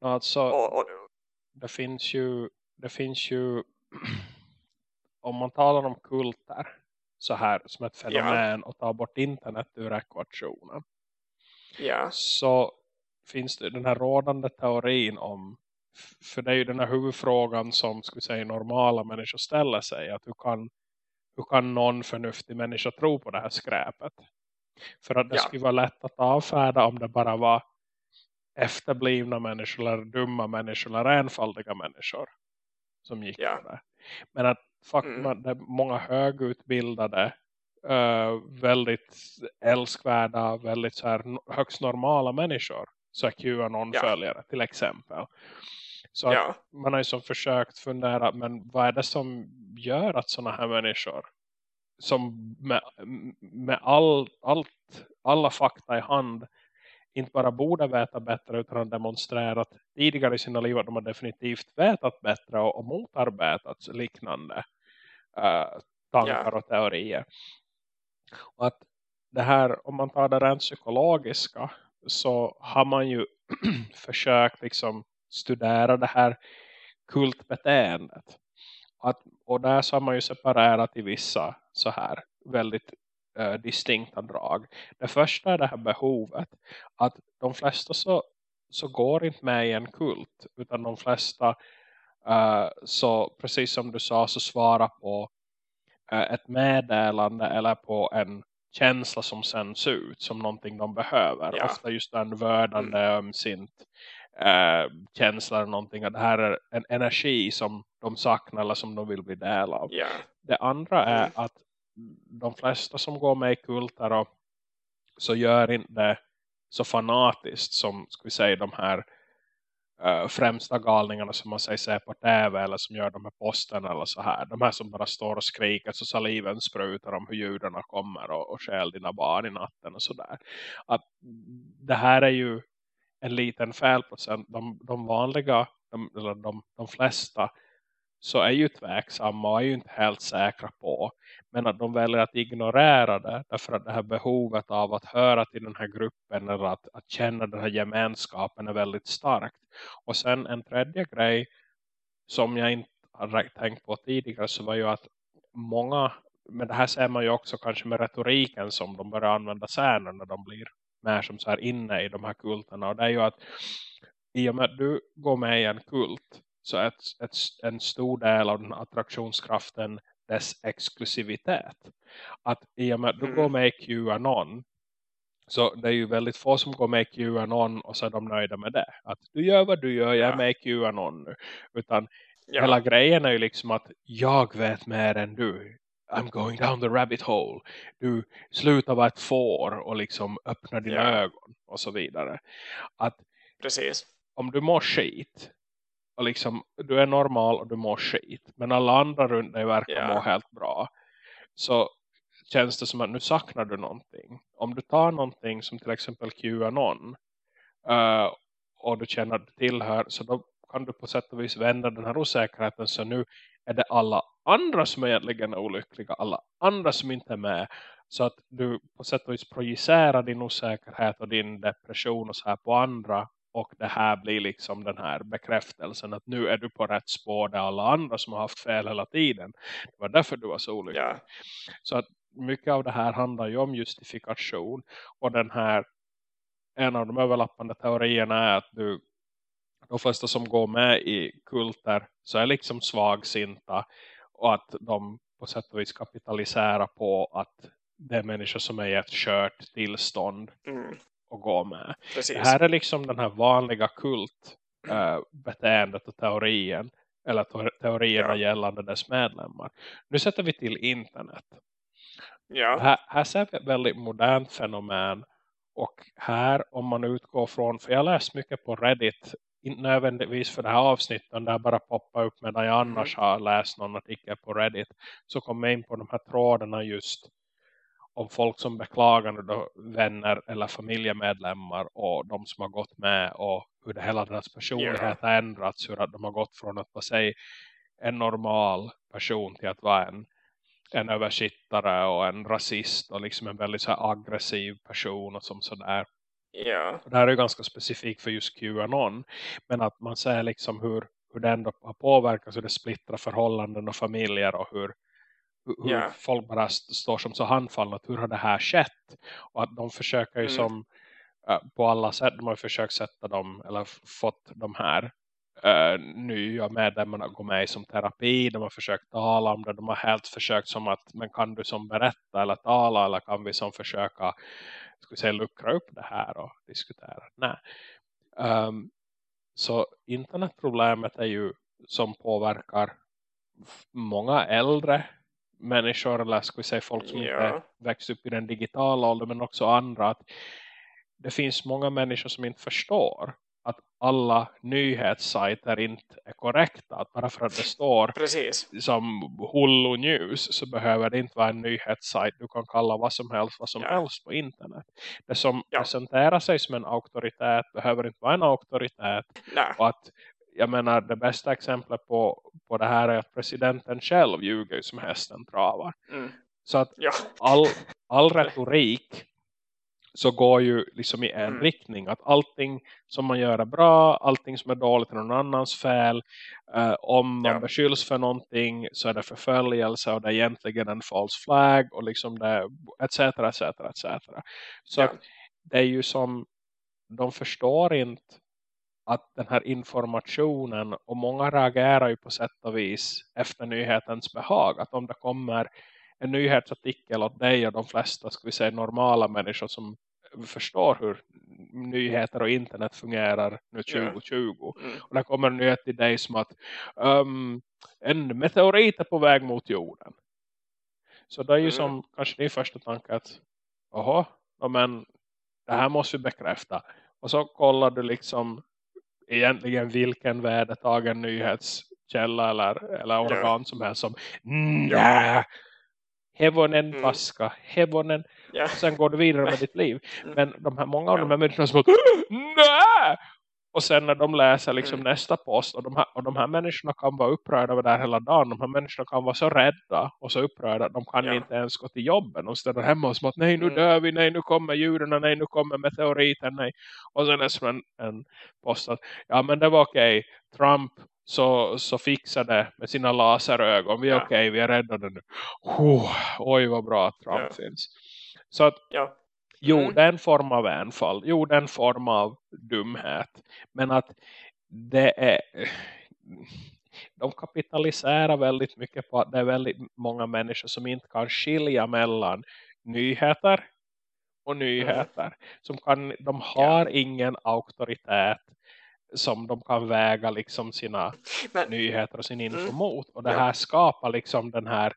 Alltså och, och, det finns ju det finns ju om man talar om kulter så här som ett fenomen ja. och tar bort internet ur ekvationen ja. så finns det den här rådande teorin om för det är ju den här huvudfrågan som skulle säga normala människor ställer sig att hur kan, hur kan någon förnuftig människa tro på det här skräpet för att det ja. skulle vara lätt att avfärda om det bara var efterblivna människor eller dumma människor eller enfaldiga människor som gick ja. på det. Men att faktum mm. att det är många högutbildade uh, väldigt älskvärda, väldigt så här högst normala människor så är QAnon-följare ja. till exempel. Så ja. man har ju som försökt fundera, men vad är det som gör att sådana här människor som med, med all, allt, alla fakta i hand inte bara borde veta bättre utan har demonstrerat tidigare i sina liv att de har definitivt vetat bättre och, och motarbetat liknande uh, tankar ja. och teorier. Och att det här, om man tar det rent psykologiska så har man ju försökt liksom studera det här kultbeteendet. Att, och där så har man ju separerat i vissa så här väldigt uh, distinkta drag. Det första är det här behovet att de flesta så, så går inte med i en kult utan de flesta uh, så precis som du sa så svarar på uh, ett meddelande eller på en känsla som sänds ut som någonting de behöver. Ja. Ofta just en vördande mm. ömsint äh, känsla eller någonting. Att det här är en energi som de saknar eller som de vill bli del av. Ja. Det andra är mm. att de flesta som går med i kulter och så gör inte så fanatiskt som ska vi säga de här uh, främsta galningarna som man säger ser på tv eller som gör de här posten eller så här. De här som bara står och skriker så saliven sprutar om hur judarna kommer och, och skäl dina barn i natten och sådär. Att det här är ju en liten felprocent. De, de vanliga, de, eller de, de flesta så är ju tveksamma och är ju inte helt säkra på. Men att de väljer att ignorera det därför att det här behovet av att höra till den här gruppen eller att, att känna den här gemenskapen är väldigt starkt. Och sen en tredje grej som jag inte har tänkt på tidigare så var ju att många, men det här ser man ju också kanske med retoriken som de börjar använda sen när de blir mer som så här inne i de här kulterna. Och det är ju att i och med att du går med i en kult så är ett, ett, en stor del av den attraktionskraften dess exklusivitet. Att i och med att du går mm. med i QAnon så det är ju väldigt få som går med i QAnon och så är de nöjda med det. Att du gör vad du gör, jag är med i QAnon nu. Utan ja. hela grejen är ju liksom att jag vet mer än du. I'm going down the rabbit hole. Du slutar vara ett får och liksom öppnar dina ja. ögon och så vidare. Att Precis. om du mår skit och liksom, du är normal och du mår skit. Men alla andra runt dig verkar yeah. må helt bra. Så känns det som att nu saknar du någonting. Om du tar någonting som till exempel QAnon uh, och du känner att du tillhör så då kan du på sätt och vis vända den här osäkerheten så nu är det alla andra som egentligen är olyckliga, alla andra som inte är med så att du på sätt och vis projicerar din osäkerhet och din depression och så här på andra och det här blir liksom den här bekräftelsen att nu är du på rätt spår där alla andra som har haft fel hela tiden. Det var därför du var så olycklig. Ja. Så att mycket av det här handlar ju om justifikation. Och den här, en av de överlappande teorierna är att du, de flesta som går med i kulter så är liksom svagsinta. Och att de på sätt och vis kapitaliserar på att det är människor som är i ett kört tillstånd. Mm att gå med. Precis. Det här är liksom den här vanliga kult äh, beteendet och teorien eller teorierna Ja. gällande dess medlemmar. Nu sätter vi till internet. Ja. Här, här ser vi ett väldigt modernt fenomen och här om man utgår från, för jag läst mycket på Reddit inte nödvändigtvis för det här avsnittet där bara poppar upp medan jag annars har läst någon artikel på Reddit så kommer jag in på de här trådarna just om folk som beklagar nu då vänner eller familjemedlemmar och de som har gått med och hur det hela deras personlighet har ändrats hur de har gått från att vara sig en normal person till att vara en, en översittare och en rasist och liksom en väldigt så aggressiv person och som sådär och det här är ju ganska specifikt för just QAnon. Men att man ser liksom hur, hur det ändå har påverkats. Hur det splittrar förhållanden och familjer. Och hur, hur Ja. folk bara st- står som så handfallna. Hur har det här skett? Och att de försöker ju Mm. som på alla sätt. De har försökt sätta dem. Eller fått de här eh, nya medlemmarna att gå med i som terapi. De har försökt tala om det. De har helt försökt som att. Men kan du som berätta eller tala. Eller kan vi som försöka ska säga, luckra upp det här och diskutera. Nej. Ehm, så internetproblemet är ju som påverkar många äldre människor eller ska vi säga folk som Ja. inte växt upp i den digitala åldern men också andra att det finns många människor som inte förstår att alla nyhetssajter inte är korrekta. Att bara för att det står Precis. som Hulu News så behöver det inte vara en nyhetssajt. Du kan kalla vad som helst vad som Ja. helst på internet. Det som Ja. presenterar sig som en auktoritet behöver inte vara en auktoritet. Nej. Och att, jag menar, det bästa exemplet på, på det här är att presidenten själv ljuger ju som hästen travar. Mm. Så att Ja. all, all retorik så går ju liksom i en Mm. riktning. Att allting som man gör är bra, allting som är dåligt är någon annans fel. Eh, om man Ja. beskylls för någonting så är det förföljelse och det är egentligen en false flag och liksom det etc. etc. etc. Så Ja. det är ju som de förstår inte att den här informationen och många reagerar ju på sätt och vis efter nyhetens behag. Att om det kommer en nyhetsartikel åt dig och de flesta ska vi säga normala människor som förstår hur nyheter och internet fungerar nu Ja. 2020. Mm. Och det kommer en nyhet till dig som att um, en meteorit är på väg mot jorden. Så det är ju Mm. som kanske din första tanke att jaha, ja, men det här måste vi bekräfta. Och så kollar du liksom egentligen vilken vedertagen nyhetskälla eller, eller organ som helst som nej, hevonen Mm. paska, hevonen Ja. och sen går du vidare med ditt liv. Mm. Men de här, många av Ja. de här människorna som att nej! Och sen när de läser liksom Mm. nästa post och de, här, och de här människorna kan vara upprörda över det här hela dagen. De här människorna kan vara så rädda och så upprörda att de kan Ja. inte ens gå till jobben. Och ställer hemma och som att nej nu Mm. dör vi, nej nu kommer djuren, nej nu kommer meteoriten, nej. Och sen är det som en, en post att ja men det var okej. Trump så, så fixade med sina laserögon. Vi är Ja. okej, vi är räddade nu. Oh, oj vad bra att Trump Ja. finns. Så att Ja. Jo, Mm. det är en form av enfald. Jo, det är en form av dumhet. Men att det är... De kapitaliserar väldigt mycket på att det är väldigt många människor som inte kan skilja mellan nyheter och nyheter. Som kan, de har ingen auktoritet som de kan väga liksom sina Men, nyheter och sin info Mm. mot. Och det Ja. här skapar liksom den här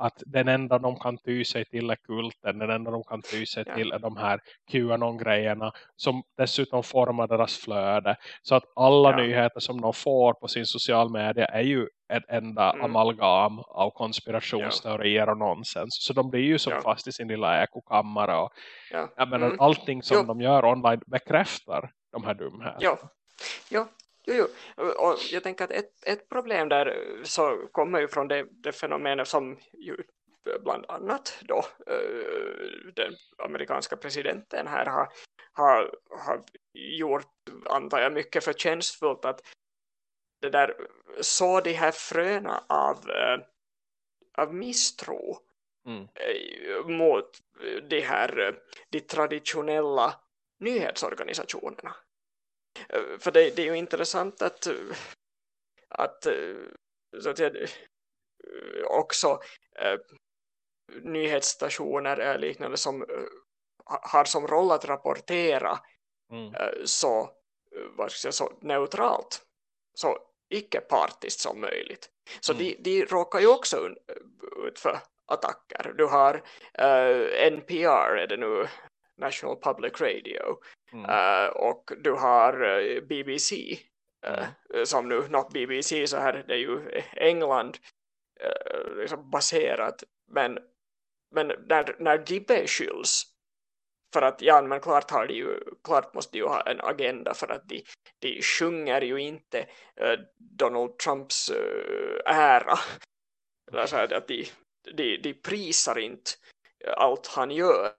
att den enda de kan ty sig till är kulten. Den enda de kan ty sig Ja. till är de här QAnon-grejerna som dessutom formar deras flöde. Så att alla Ja. nyheter som de får på sin social media är ju ett enda Mm. amalgam av konspirationsteorier och nonsens. Så de blir ju som Ja. fast i sin lilla ekokammare. Och, ja. jag menar, Mm. allting som Jo. de gör online bekräftar de här dumheterna. Ja, ja. Jo, jo. Och jag tänker att ett, ett problem där eh, så kommer ju från det, det fenomenet som ju bland annat då eh, den amerikanska presidenten här har, har, har gjort, antar jag, mycket förtjänstfullt att det där så de här fröna av, eh, av misstro Mm. eh, mot de här eh, de traditionella nyhetsorganisationerna. Eh, För det, det är ju intressant att, eh, att eh, så att eh, också eh, nyhetsstationer eller liknande som ha- har som roll att rapportera Mm. så, vad ska jag så neutralt. Så icke-partiskt som möjligt. Så Mm. de, de råkar ju också ut för attacker. Du har uh, NPR, är det nu National Public Radio, Mm. uh, och du har uh, BBC, uh, Mm. som nu, not BBC så här, det är ju England uh, liksom baserat, men, men när, när de beskylls för att ja men klart har de ju klart måste de ju ha en agenda för att de, de sjunger ju inte Donald Trumps ära Eller så här, att de, de, de prisar inte allt han gör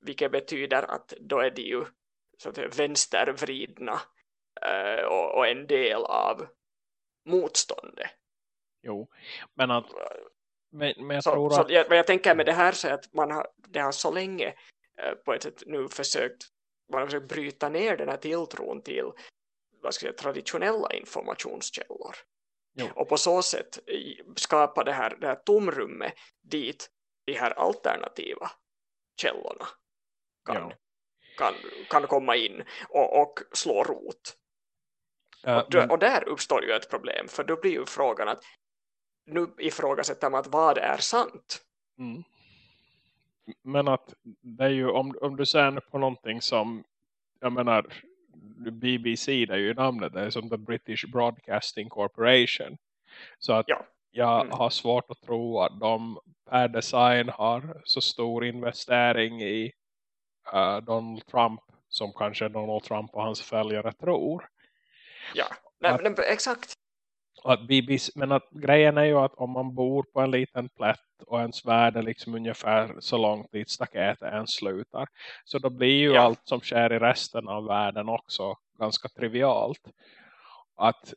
vilket betyder att då är de ju så att säga, vänstervridna uh, och, och en del av motståndet Jo, men att men, men jag så, så att jag, vad jag tänker med det här så att man har, det har så länge eh, på ett sätt nu försökt man har försökt bryta ner den här tilltron till vad ska jag säga, traditionella informationskällor. Jo. Och på så sätt skapa det här, det här tomrummet dit de här alternativa källorna kan, Ja. kan, kan komma in och, och slå rot. äh, Och, men- och där uppstår ju ett problem för då blir ju frågan att nu ifrågasätter man att vad är sant? Mm. Men att det är ju om, om du ser på någonting som jag menar BBC det är ju namnet det är som the British Broadcasting Corporation så att Ja. Jag Mm. har svårt att tro att de per design har så stor investering i eh, Donald Trump som kanske Donald Trump och hans följare tror Ja, nej, Att- men exakt. Att BBC, men att grejen är ju att om man bor på en liten plätt och ens värld är liksom ungefär så långt dit staketet ens slutar. Så då blir ju Ja. allt som sker i resten av världen också ganska trivialt. Att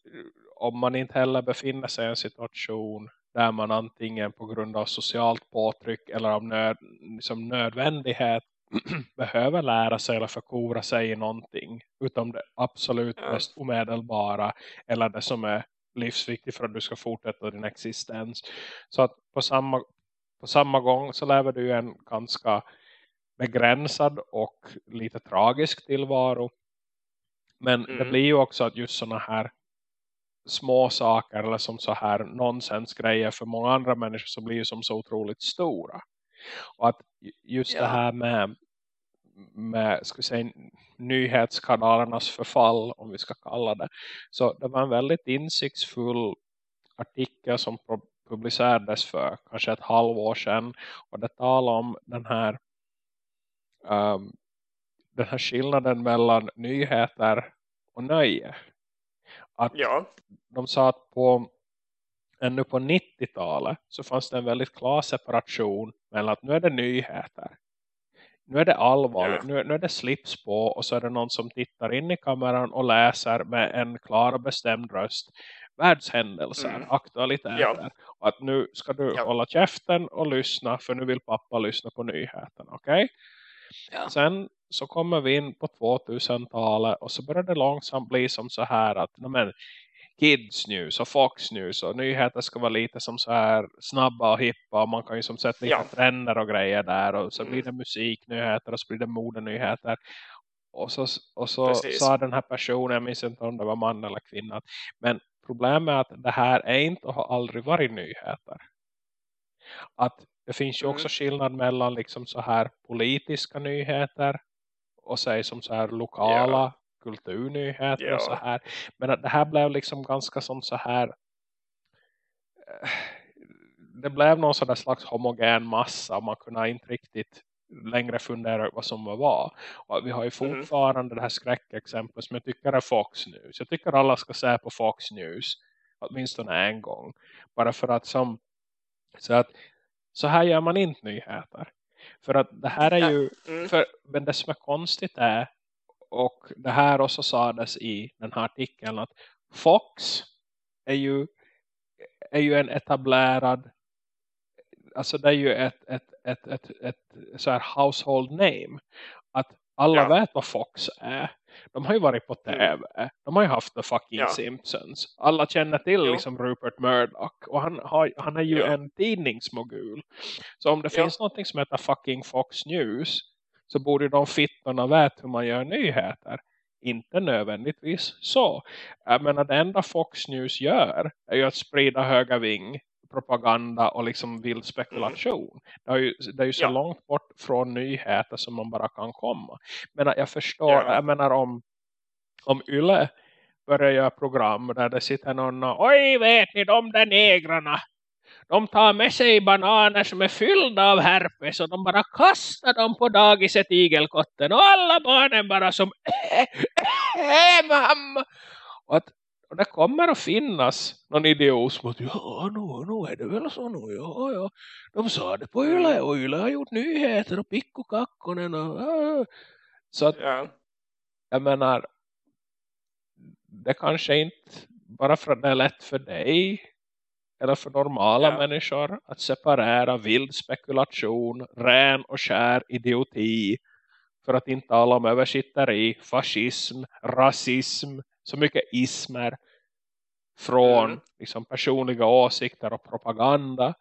om man inte heller befinner sig i en situation där man antingen på grund av socialt påtryck eller av nöd, som nödvändighet behöver lära sig eller förkovra sig i någonting utom det absolut mest omedelbara eller det som är livsviktigt för att du ska fortsätta din existens. Så att på samma, på samma gång så lever du en ganska begränsad och lite tragisk tillvaro. Men det Mm. blir ju också att just sådana här små saker eller som så här nonsensgrejer för många andra människor så blir ju som så otroligt stora. Och att just Ja. det här med med ska säga, nyhetskanalernas förfall om vi ska kalla det. Så det var en väldigt insiktsfull artikel som publicerades för kanske ett halvår sedan och det talar om den här ehm, den här skillnaden mellan nyheter och nöje. Att Ja, de sa att på ännu på 90-talet så fanns det en väldigt klar separation mellan att nu är det nyheter. Nu är det allvarligt, Ja. nu, nu är det slips på och så är det någon som tittar in i kameran och läser med en klar och bestämd röst världshändelser, Mm. aktualiteter. Ja. Och att nu ska du Ja. hålla käften och lyssna för nu vill pappa lyssna på nyheterna, okej? Ja. Sen så kommer vi in på 2000-talet och så börjar det långsamt bli som så här att men, Kids News och Fox News och nyheter ska vara lite som så här snabba och hippa och man kan ju som sätta lite Ja. trender och grejer där och så Mm. blir det musiknyheter och så blir det modenyheter och så, och så Precis. sa den här personen, jag minns inte om det var man eller kvinna men problemet är att det här är inte och har aldrig varit nyheter att det finns ju Mm. också skillnad mellan liksom så här politiska nyheter och säg som så här lokala Ja. kulturnyheter och så här. Men att det här blev liksom ganska som så här eh, det blev någon sån slags homogen massa och man kunde inte riktigt längre fundera vad som var. Och vi har ju Mhm. fortfarande det här skräckexemplet som jag tycker är Fox News. Jag tycker alla ska se på Fox News åtminstone en gång. Bara för att som så att så här gör man inte nyheter. För att det här är Ja. ju Mm. för, men det som är konstigt är och det här också sades i den här artikeln att Fox är ju är ju en etablerad alltså det är ju ett, ett, ett, ett, ett så här household name att alla Ja. vet vad Fox är de har ju varit på Mm. tv de har ju haft The fucking Ja. Simpsons alla känner till Jo. liksom Rupert Murdoch och han, har, han är ju Ja. en tidningsmogul så om det finns någonting som heter fucking Fox News så borde de fittorna veta hur man gör nyheter inte nödvändigtvis så. Jag menar det enda Fox News gör är ju att sprida höga ving propaganda och liksom vild spekulation. Mm. Det, är ju, det är ju så ja. långt bort från nyheter som man bara kan komma. Men jag förstår, ja. jag menar om, om Yle börjar göra program där det sitter någon och, oj vet ni de där negrarna de tar med sig bananer som är fyllda av herpes och de bara kastar dem på dagiset igelkotten och alla barnen bara som äh, mamma och, att, och det kommer att finnas någon idiot som att ja, nu, nu är det väl så nu, ja, ja. De sa det på Yle och Yle har gjort nyheter och Pikko Kakkonen och, ja. så att ja. jag menar det kanske inte bara för att det är lätt för dig eller för normala ja. människor att separera vild spekulation, ren och skär idioti för att inte tala om översitteri, fascism, rasism, så mycket ismer från mm. liksom, personliga åsikter och propaganda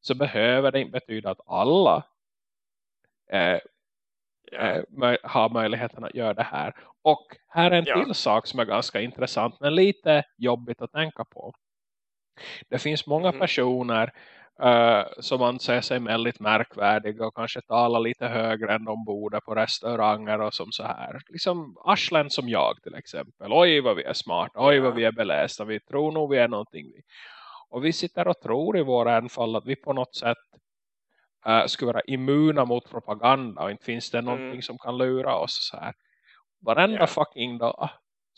så behöver det inte betyda att alla eh, eh, har möjligheten att göra det här. Och här är en ja. till sak som är ganska intressant men lite jobbigt att tänka på. Det finns många mm. personer uh, som anser sig väldigt märkvärdiga och kanske talar lite högre än de borde på restauranger och som så här. Liksom arslen som jag till exempel. Oj vad vi är smarta, oj vad vi är belästa, vi tror nog vi är någonting. Och vi sitter och tror i våra enfall att vi på något sätt uh, skulle vara immuna mot propaganda och inte finns det någonting mm. som kan lura oss så här. Varenda yeah. fucking dag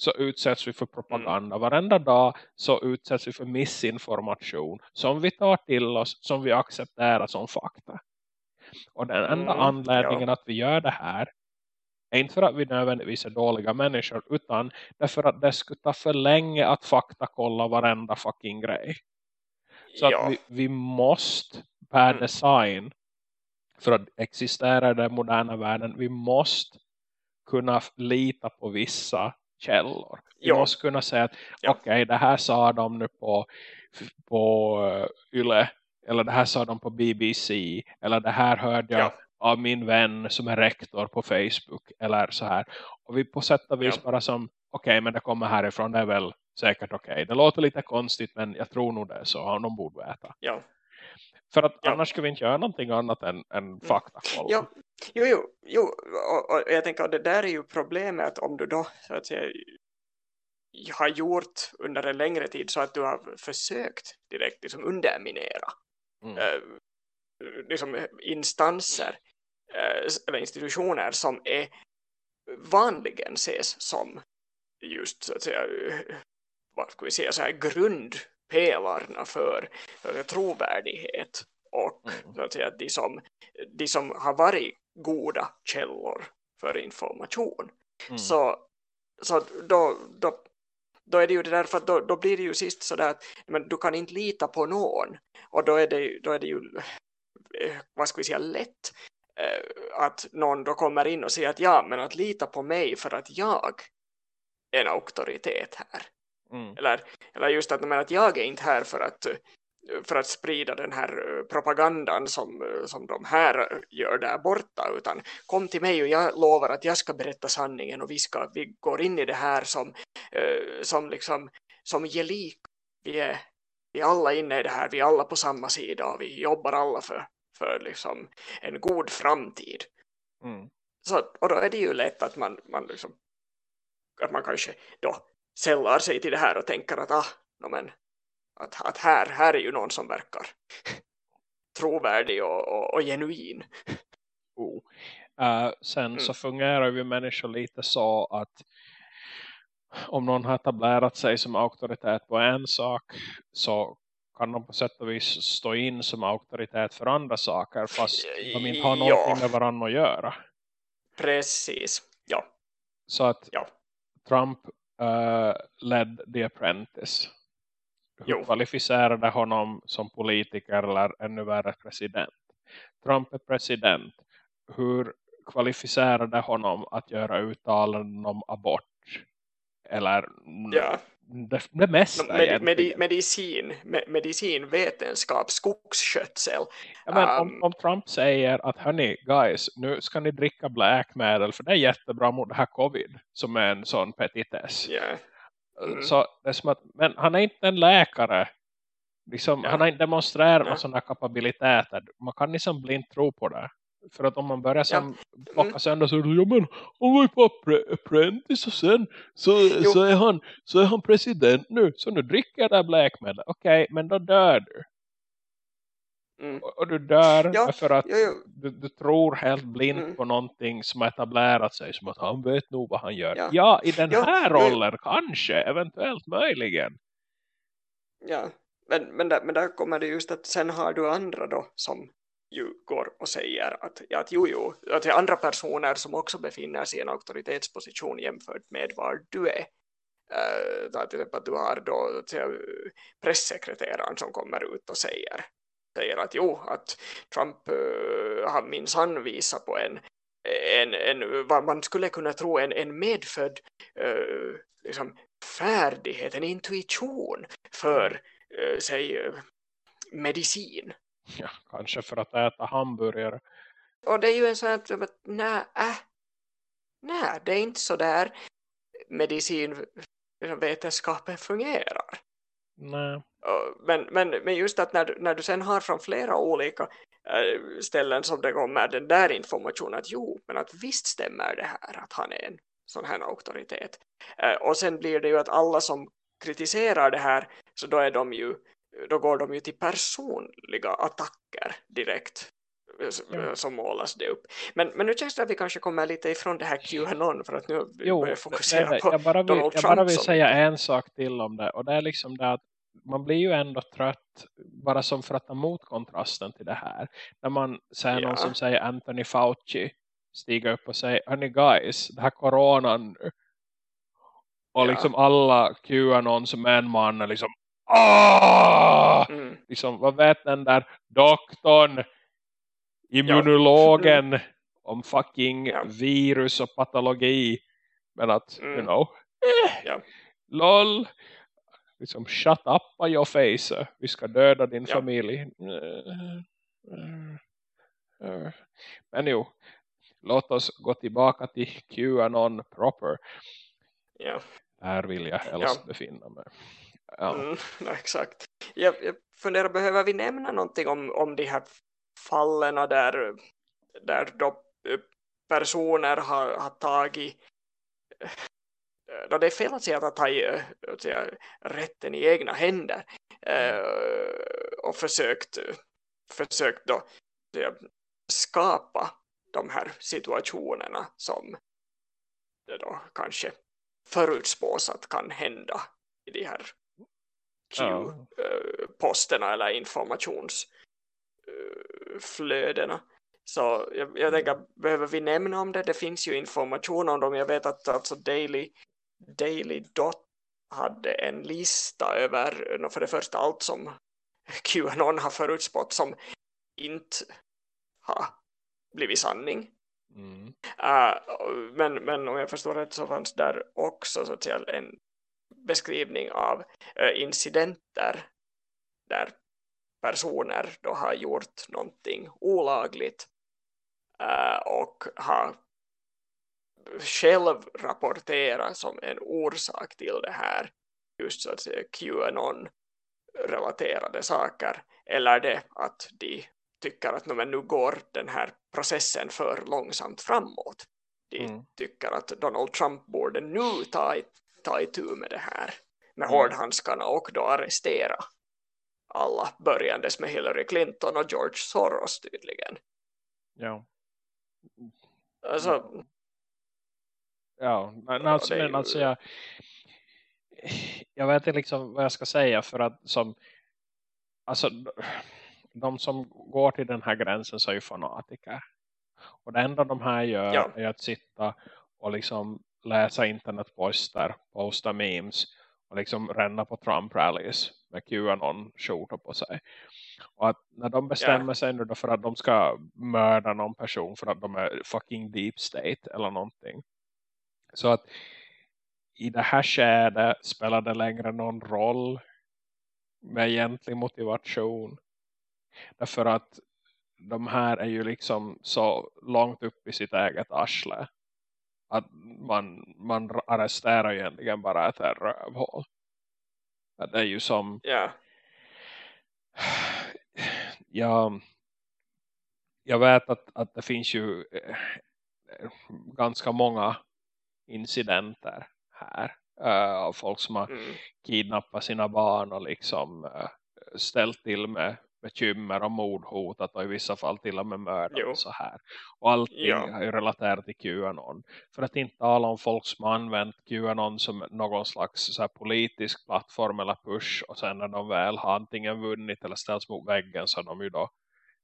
så utsätts vi för propaganda. Mm. Varenda dag så utsätts vi för missinformation som vi tar till oss, som vi accepterar som fakta. Och den enda mm, anledningen ja. att vi gör det här är inte för att vi nödvändigtvis är dåliga människor utan därför att det skulle ta för länge att fakta kolla varenda fucking grej. Så ja. att vi, vi måste per mm. design för att existera i den moderna världen, vi måste kunna lita på vissa källor. Vi ja. måste kunna säga att ja. okej, okay, det här sa de nu på, på uh, Yle. Eller det här sa de på BBC. Eller det här hörde jag ja. av min vän som är rektor på Facebook. Eller så här. Och vi på sätt och vis bara som okej, okay, men det kommer härifrån. Det är väl säkert okej. Okay. Det låter lite konstigt men jag tror nog det är så. De borde veta. Ja. För att annars skulle vi inte göra någonting annat än, än mm. faktakoll. Ja, jo, jo, jo. Och, och, jag tänker att det där är ju problemet om du då så att säga, har gjort under en längre tid så att du har försökt direkt liksom underminera mm. eh, liksom instanser eh, eller institutioner som är vanligen ses som just så att säga vad ska vi säga så här grund pelarna för, trovärdighet och mm. så att säga, de, som, de som har varit goda källor för information. Mm. Så, så då, då, då är det ju det där, för då, då blir det ju sist så att men du kan inte lita på någon och då är det, då är det ju eh, vad ska vi säga lätt eh, att någon då kommer in och säger att ja men att lita på mig för att jag är en auktoritet här Mm. Eller, eller just att, men, att jag är inte här för att, för att sprida den här eh, propagandan som, eh, som de här gör där borta utan kom till mig och jag lovar att jag ska berätta sanningen och vi, ska, vi går in i det här som, eh, som, liksom, som gelik. Vi är, vi är alla inne i det här, vi är alla på samma sida och vi jobbar alla för, för liksom en god framtid. Mm. Så, och då är det ju lätt att man, man, liksom, att man kanske då sällar sig till det här och tänker att, ah, no, men, att, att här, här är ju någon som verkar trovärdig och, och, och genuin. Oh. Uh, sen mm. så fungerar ju människor lite så att om någon har etablerat sig som auktoritet på en sak så kan de på sätt och vis stå in som auktoritet för andra saker fast de inte har någonting ja. med varandra att göra. Precis, ja. Så att ja. Trump uh, led The Apprentice. Hur kvalificerade honom som politiker eller ännu värre president? Trump är president. Hur kvalificerade honom att göra uttalanden om abort? Eller ja. Det, det mesta med, med, medicin, med, medicin, vetenskap, skogsskötsel. Ja, men um, om, om, Trump säger att hörni guys, nu ska ni dricka bläkmedel för det är jättebra mot det här covid som är en sån petitess. Yeah. Mm. Så det är som att, men han är inte en läkare. Liksom, ja. Han har inte demonstrerat ja. sådana kapabiliteter. Man kan liksom blint tro på det. För att om man börjar som ja. mm. sönder så är det, ja men han var ju på apprentice och sen så, så, är han, så är han president nu. Så nu dricker jag där bläkmedel. Okej, okay, men då dör du. Mm. Och, och, du dör ja, för att ja. Du, du, tror helt blint mm. på någonting som har etablerat sig. Som att han vet nog vad han gör. Ja, i den här rollen kanske, eventuellt, möjligen. Ja, men, men, där, men där kommer det just att sen har du andra då som ju går och säger att, ja, att jo, jo, att det är andra personer som också befinner sig i en auktoritetsposition jämfört med var du är. Uh, till exempel att du har då eh, pressekreteraren som kommer ut och säger, säger att jo, att Trump eh, uh, har minsann visat på en, en, en, vad man skulle kunna tro en, en medfödd uh, liksom, färdighet, en intuition för uh, säg, medicin Ja, kanske för att äta hamburgare. Och det är ju en sån här, nej, äh, nej, det är inte så där medicinvetenskapen fungerar. Nej. Men, men, men just att när, när du sen har från flera olika äh, ställen som det kommer den där informationen att jo, men att visst stämmer det här att han är en sån här auktoritet. Äh, och sen blir det ju att alla som kritiserar det här så då är de ju då går de ju till personliga attacker direkt ja. som målas det upp. Men, men nu känns det att vi kanske kommer lite ifrån det här QAnon för att nu jo, börjar fokusera det, på jag bara vill, Donald Trump. Jag bara vill säga en sak till om det och det är liksom det att man blir ju ändå trött bara som för att ta motkontrasten till det här. När man ser ja. någon som säger Anthony Fauci stiga upp och säga hörni guys, det här coronan och ja. liksom alla QAnon som en man är liksom ah! Mm. Liksom, vad vet den där doktorn, immunologen ja. om fucking ja. virus och patologi. Men att, mm. you know, eh, ja. lol. Liksom, shut up by your face. Vi ska döda din familj. Men jo, låt oss gå tillbaka till QAnon proper. Ja. Här vill jag helst befinna mig. Ja. Mm, exakt. Jag, jag funderar, behöver vi nämna någonting om, om de här fallen där, där då eh, personer har, har tagit eh, då det är fel att säga att att säga, rätten i egna händer eh, och försökt, försökt då, skapa de här situationerna som då kanske förutspås att kan hända i de här Q-posterna ja. eller informationsflödena. Så jag, jag tänker, behöver vi nämna om det? Det finns ju information om dem. Jag vet att alltså Daily, Daily Dot hade en lista över för det första allt som Qanon har förutspått som inte har blivit sanning. Mm. Uh, men, men om jag förstår rätt så fanns där också så att säga, en beskrivning av äh, incidenter där personer då har gjort någonting olagligt äh, och har själv rapporterat som en orsak till det här just så att säga QAnon relaterade saker eller det att de tycker att men nu går den här processen för långsamt framåt. De mm. tycker att Donald Trump borde nu ta ta itu med det här med mm. hårdhandskarna och då arrestera alla börjandes med Hillary Clinton och George Soros tydligen. Ja. Alltså Ja, men alltså, men alltså jag jag vet inte liksom vad jag ska säga för att som alltså de som går till den här gränsen så är ju fanatiker. Och det enda de här gör ja. är att sitta och liksom läsa internetposter, posta memes och liksom ränna på Trump-rallies med QAnon-skjortor på sig. Och att när de bestämmer yeah. sig nu då för att de ska mörda någon person för att de är fucking deep state eller någonting. Så att i det här skedet spelar det längre någon roll med egentlig motivation. Därför att de här är ju liksom så långt upp i sitt eget arsle att man, man arresterar egentligen bara ett rövhål. Det är ju som yeah. ja, jag vet att, att det finns ju eh, ganska många incidenter här uh, av folk som har mm. kidnappat sina barn och liksom uh, ställt till med bekymmer och mordhotat och i vissa fall till och med mördat så här. Och allting ja. är ju relaterat till QAnon. För att inte tala om folk som har använt QAnon som någon slags så här, politisk plattform eller push och sen när de väl har antingen vunnit eller ställts mot väggen så har de ju då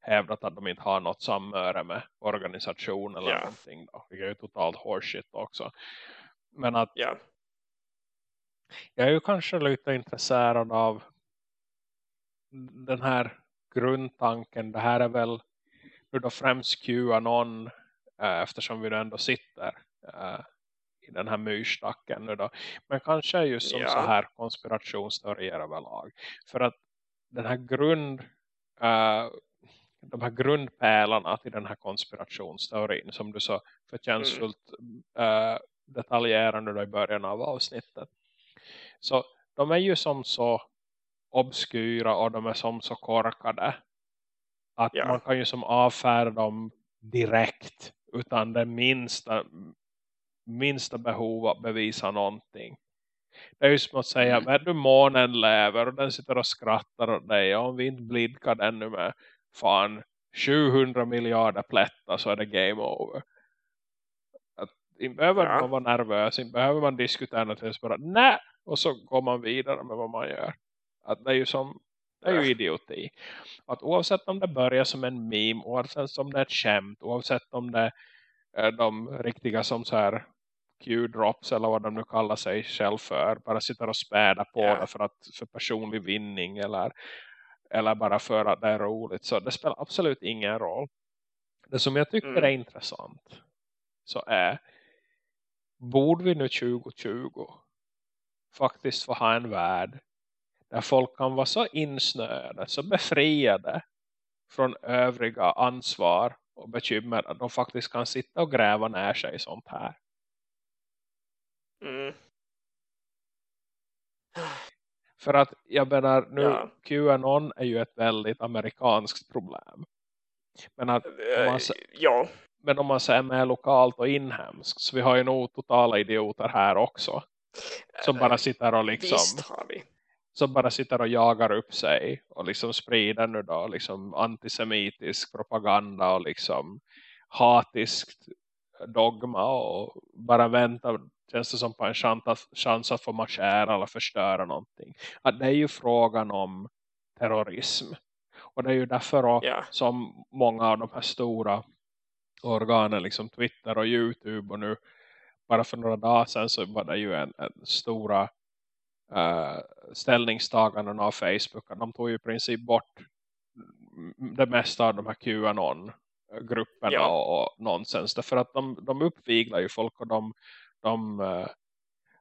hävdat att de inte har något samröre med organisation eller ja. någonting då. Det är ju totalt horseshit också. Men att ja. jag är ju kanske lite intresserad av den här grundtanken. Det här är väl nu då främst QAnon äh, eftersom vi ändå sitter äh, i den här myrstacken nu då. Men kanske just som ja. så här konspirationsteorier överlag. För att den här grund äh, de här grundpälarna till den här konspirationsteorin som du så förtjänstfullt mm. äh, detaljerade i början av avsnittet. Så de är ju som så obskyra och de är som så korkade att ja. man kan ju som avfärda dem direkt utan det minsta minsta behov att bevisa någonting. Det är ju som att säga, är du månen lever och den sitter och skrattar åt dig och om vi inte blidkar ännu med fan 700 miljarder plättar så är det game over. Att, inte behöver ja. man vara nervös, inte behöver man diskutera något, bara nej, och så går man vidare med vad man gör. Att det är ju som det är ju idioti. Att oavsett om det börjar som en meme, oavsett om det är ett skämt, oavsett om det är de riktiga som så här Q-drops eller vad de nu kallar sig själv för. Bara sitter och späda på yeah. det för, att, för personlig vinning eller, eller bara för att det är roligt. Så det spelar absolut ingen roll. Det som jag tycker mm. är intressant så är borde vi nu 2020 faktiskt få ha en värld där folk kan vara så insnöade, så befriade från övriga ansvar och bekymmer att de faktiskt kan sitta och gräva ner sig i sånt här. Mm. För att jag menar nu ja. QAnon är ju ett väldigt amerikanskt problem. Men att om man, uh, ja. men om man säger mer lokalt och inhemskt så vi har ju nog totala idioter här också. Som uh, bara sitter och liksom Visst har vi som bara sitter och jagar upp sig och liksom sprider nu då liksom antisemitisk propaganda och liksom hatiskt dogma och bara väntar känns det som på en chans att, chans att få marschera eller förstöra någonting. Att det är ju frågan om terrorism. Och det är ju därför yeah. som många av de här stora organen, liksom Twitter och Youtube och nu bara för några dagar sedan så var det ju en, en stora uh, ställningstaganden av Facebook. De tog ju i princip bort det mesta av de här QAnon-grupperna ja. och nonsens. Därför att de, de uppviglar ju folk och de, de uh,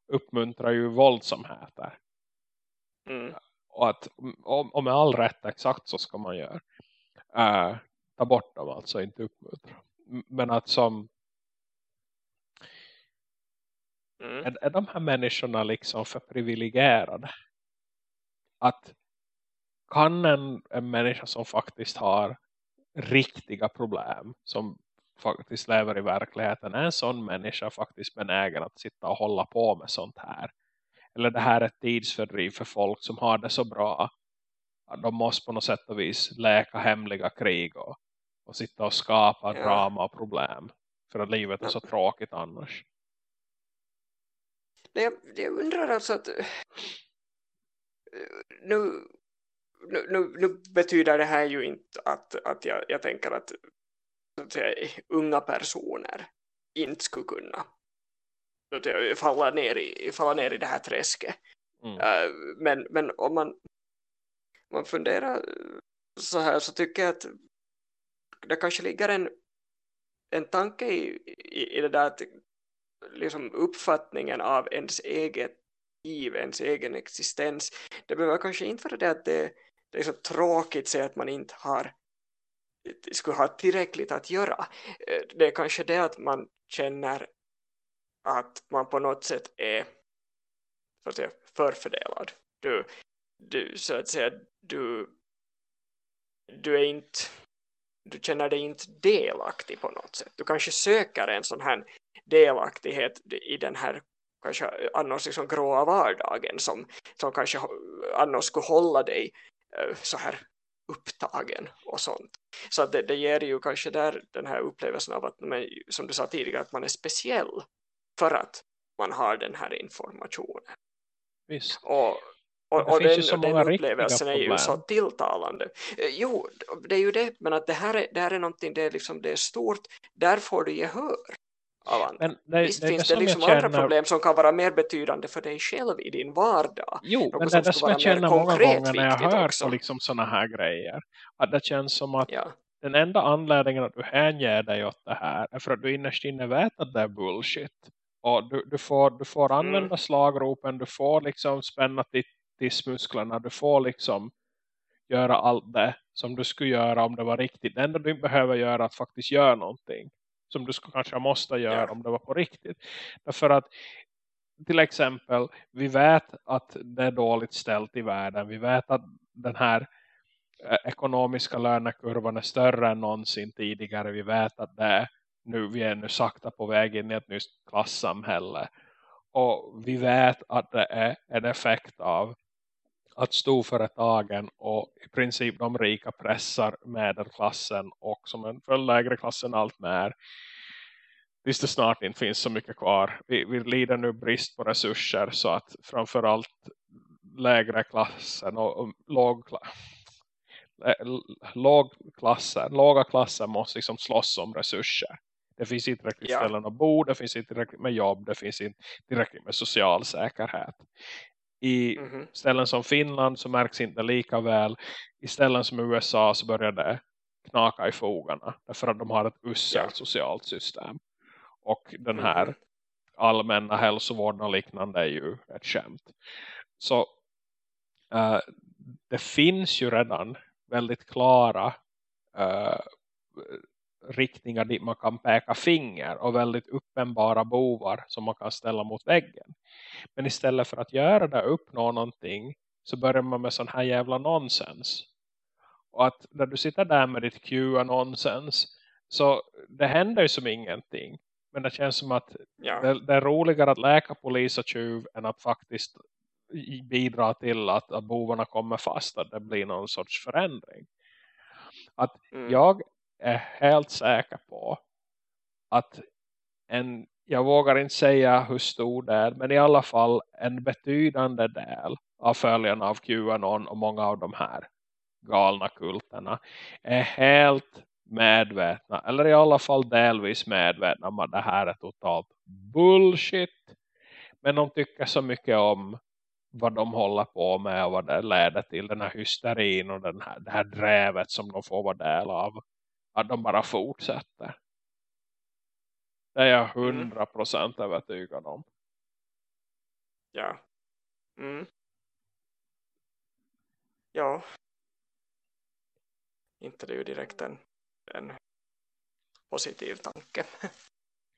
uppmuntrar ju våldsamheter. Mm. Och att och, och med all rätt exakt så ska man göra. Uh, ta bort dem alltså, inte uppmuntra. Men att som Mm. Är, är de här människorna liksom för privilegierade? Att kan en, en människa som faktiskt har riktiga problem som faktiskt lever i verkligheten är en sån människa faktiskt benägen att sitta och hålla på med sånt här? Eller det här är ett tidsfördriv för folk som har det så bra att de måste på något sätt och vis läka hemliga krig och, och sitta och skapa ja. drama och problem för att livet är så tråkigt annars. Jag, jag undrar alltså att eh, nu, nu, nu betyder det här ju inte att, att jag, jag tänker att, att säga, unga personer inte skulle kunna att falla, ner i, falla ner i det här träsket. Mm. Uh, men, men om man, man funderar så här så tycker jag att det kanske ligger en, en tanke i, i, i det där att liksom uppfattningen av ens eget liv, ens egen existens. Det behöver kanske inte vara det att det, det är så tråkigt så att man inte har skulle ha tillräckligt att göra. Eh, det är kanske det att man känner att man på något sätt är så att säga, förfördelad. Du, du, så att säga, du, du är inte du känner dig inte delaktig på något sätt. Du kanske söker en sån här delaktighet i den här kanske annars liksom gråa vardagen som, som kanske annars skulle hålla dig uh, så här upptagen och sånt. Så det, det ger ju kanske där den här upplevelsen av att, men, som du sa tidigare, att man är speciell för att man har den här informationen. Visst. Och, och, och den, den upplevelsen är ju så tilltalande. Eh, jo, det är ju det, men att det här är, det här är någonting, det är, liksom, det är stort, där får du gehör av andra. Men det, Visst det, finns det, det liksom känner... andra problem som kan vara mer betydande för dig själv i din vardag. Jo, Något men det är det som jag känner många gånger när jag hör också. på liksom sådana här grejer. Att det känns som att ja. den enda anledningen att du hänger dig åt det här är för att du innerst inne vet att det är bullshit. Och du, du, får, du får mm. använda mm. slagropen, du får liksom spänna tissmusklerna, du får liksom göra allt det som du skulle göra om det var riktigt. Det enda du behöver göra är att faktiskt göra någonting som du kanske måste göra ja. om det var på riktigt. Därför att till exempel, vi vet att det är dåligt ställt i världen. Vi vet att den här eh, ekonomiska lönekurvan är större än någonsin tidigare. Vi vet att det är nu, vi är nu sakta på väg in i ett nytt klassamhälle. Och vi vet att det är en effekt av att storföretagen och i princip de rika pressar medelklassen och som en för lägre klassen allt mer tills det snart inte finns så mycket kvar. Vi, vi lider nu brist på resurser så att framförallt lägre klassen och, och låg, låg klassen, låga klassen måste liksom slåss om resurser. Det finns inte tillräckligt ja. ställen att bo, det finns inte tillräckligt med jobb, det finns inte tillräckligt med social säkerhet. I mm -hmm. ställen som Finland så märks inte lika väl. I ställen som USA så börjar det knaka i fogarna. Därför att de har ett uselt socialt system. Och den här mm -hmm. allmänna hälsovården och liknande är ju ett skämt. Så uh, det finns ju redan väldigt klara uh, riktningar dit man kan peka finger och väldigt uppenbara bovar som man kan ställa mot väggen. Men istället för att göra det uppnå någonting så börjar man med sån här jävla nonsens. Och att när du sitter där med ditt Q nonsens så det händer ju som ingenting. Men det känns som att ja. det, det, är roligare att läka polis och tjuv än att faktiskt bidra till att, att bovarna kommer fast. Att det blir någon sorts förändring. Att mm. jag är helt säker på att en, jag vågar inte säga hur stor det är, men i alla fall en betydande del av följarna av Qanon och många av de här galna kulterna är helt medvetna, eller i alla fall delvis medvetna om att det här är totalt bullshit. Men de tycker så mycket om vad de håller på med och vad det leder till, den här hysterin och den här, det här drävet som de får vara del av att de bara fortsätter. Det är jag mm. hundra procent övertygad om. Ja. Mm. Ja. Inte det är ju direkt en, en positiv tanke.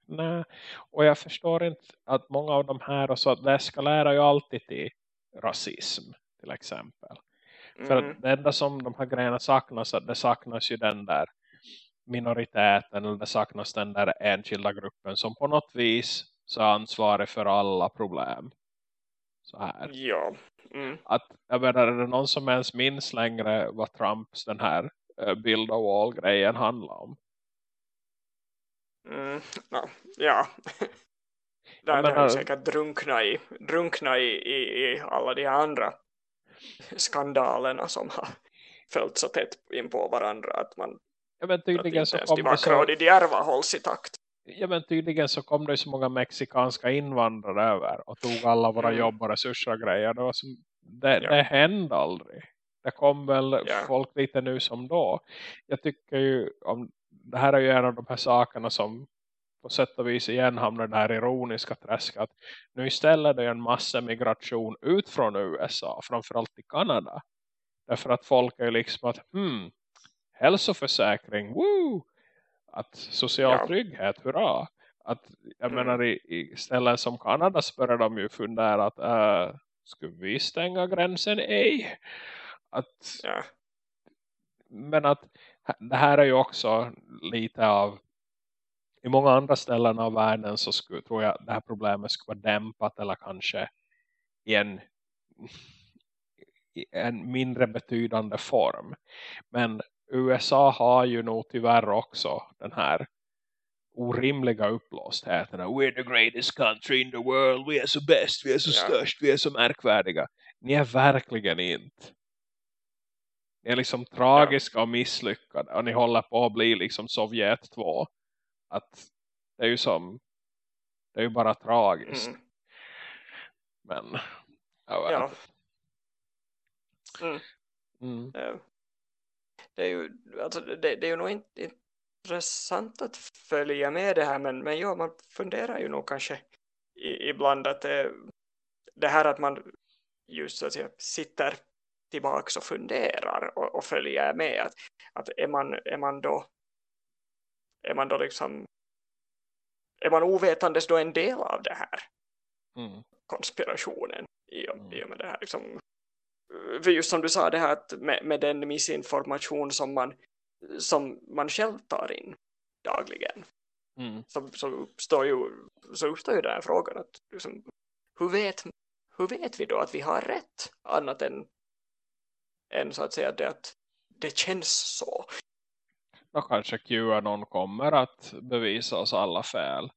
Nej, och jag förstår inte att många av de här och så det eskalerar ju alltid till rasism till exempel. Mm. För att mm. det enda som de här grejerna saknas, att det saknas ju den där minoriteten eller det saknas den där enskilda gruppen som på något vis så är ansvarig för alla problem. Så här. Ja. Mm. Att, jag menar, är det någon som ens minns längre vad Trumps den här uh, build a wall-grejen handlar om? Mm, no, ja. Där menar, har säkert drunkna i, drunkna i, i, i alla de andra skandalerna som har följt så tätt in på varandra att man Ja men tydligen så kom det så... de djärva hålls i takt. Ja men tydligen så kom det så många mexikanska invandrare över och tog alla våra mm. jobb och resurser och grejer. Det, var som, det, ja. det hände aldrig. Det kom väl ja. folk lite nu som då. Jag tycker ju om det här är ju en av de här sakerna som på sätt och vis igen hamnar det här ironiska träskat. Nu istället är det en massa migration ut från USA, framförallt i Kanada. Därför att folk är liksom att, hmm, hälsoförsäkring, woo! Att social ja. trygghet, hurra! Att, jag mm. menar, i, i ställen som Kanada så börjar de ju fundera att, äh, ska vi stänga gränsen? Ej! Att, ja. Men att det här är ju också lite av i många andra ställen av världen så skulle, tror jag det här problemet skulle vara dämpat eller kanske i en, i en mindre betydande form. Men USA har ju nog tyvärr också den här orimliga upplåstheten. We're the greatest country in the world. Vi är så bäst, vi är så yeah. störst, vi är så märkvärdiga. Ni är verkligen inte. Ni är liksom tragiska yeah. och misslyckade. Och ni håller på att bli liksom Sovjet 2 att det är ju som det är ju bara tragiskt. Mm. Men ja. Mm. Mm. Det är ju alltså, det, det, är ju nog inte intressant att följa med det här men, men ja, man funderar ju nog kanske i, ibland att det, det här att man just så att säga sitter tillbaka och funderar och, och följer med att, att är, man, är man då är man då liksom är man ovetandes då en del av det här mm. konspirationen i, mm. i och med det här liksom, för just som du sa det här att med, med den missinformation som man som man själv tar in dagligen mm. så, så, uppstår ju, så uppstår ju den här frågan att liksom, hur, vet, hur vet vi då att vi har rätt annat än, än så att säga det att det känns så då kanske Qanon kommer att bevisa oss alla fel.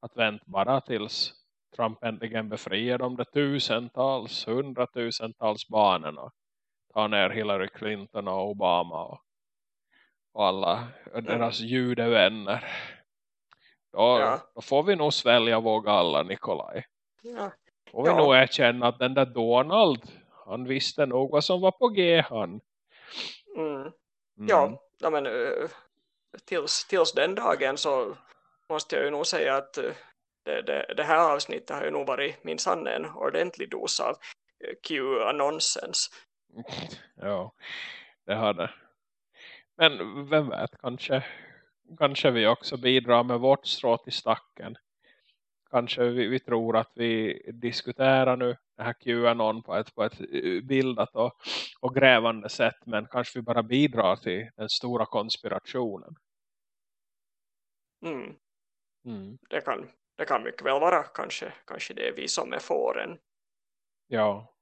Att vänta bara tills Trump äntligen befriar de tusentals, hundratusentals barnen och tar ner Hillary Clinton och Obama och, och alla deras judevänner. Då, ja. då får vi nog svälja vår galla, Nikolaj. Ja. Får vi ja. nog erkänna att den där Donald, han visste nog vad som var på G han. Mm. Mm. Ja, ja, men, eh, tills, tills den dagen så måste jag ju nog säga att eh, det, det, det här avsnittet har ju nog varit min sann en ordentlig dos av eh, Q-annonsens. Ja, det har det. Men vem vet, kanske, kanske vi också bidrar med vårt strå till stacken kanske vi, vi, tror att vi diskuterar nu det här QAnon på ett, på ett eh, bildat och, och grävande sätt. Men kanske vi bara bidrar till den stora konspirationen. Mm. Mm. Det, kan, det kan mycket väl vara. Kanske, kanske det är vi som är fåren. Ja.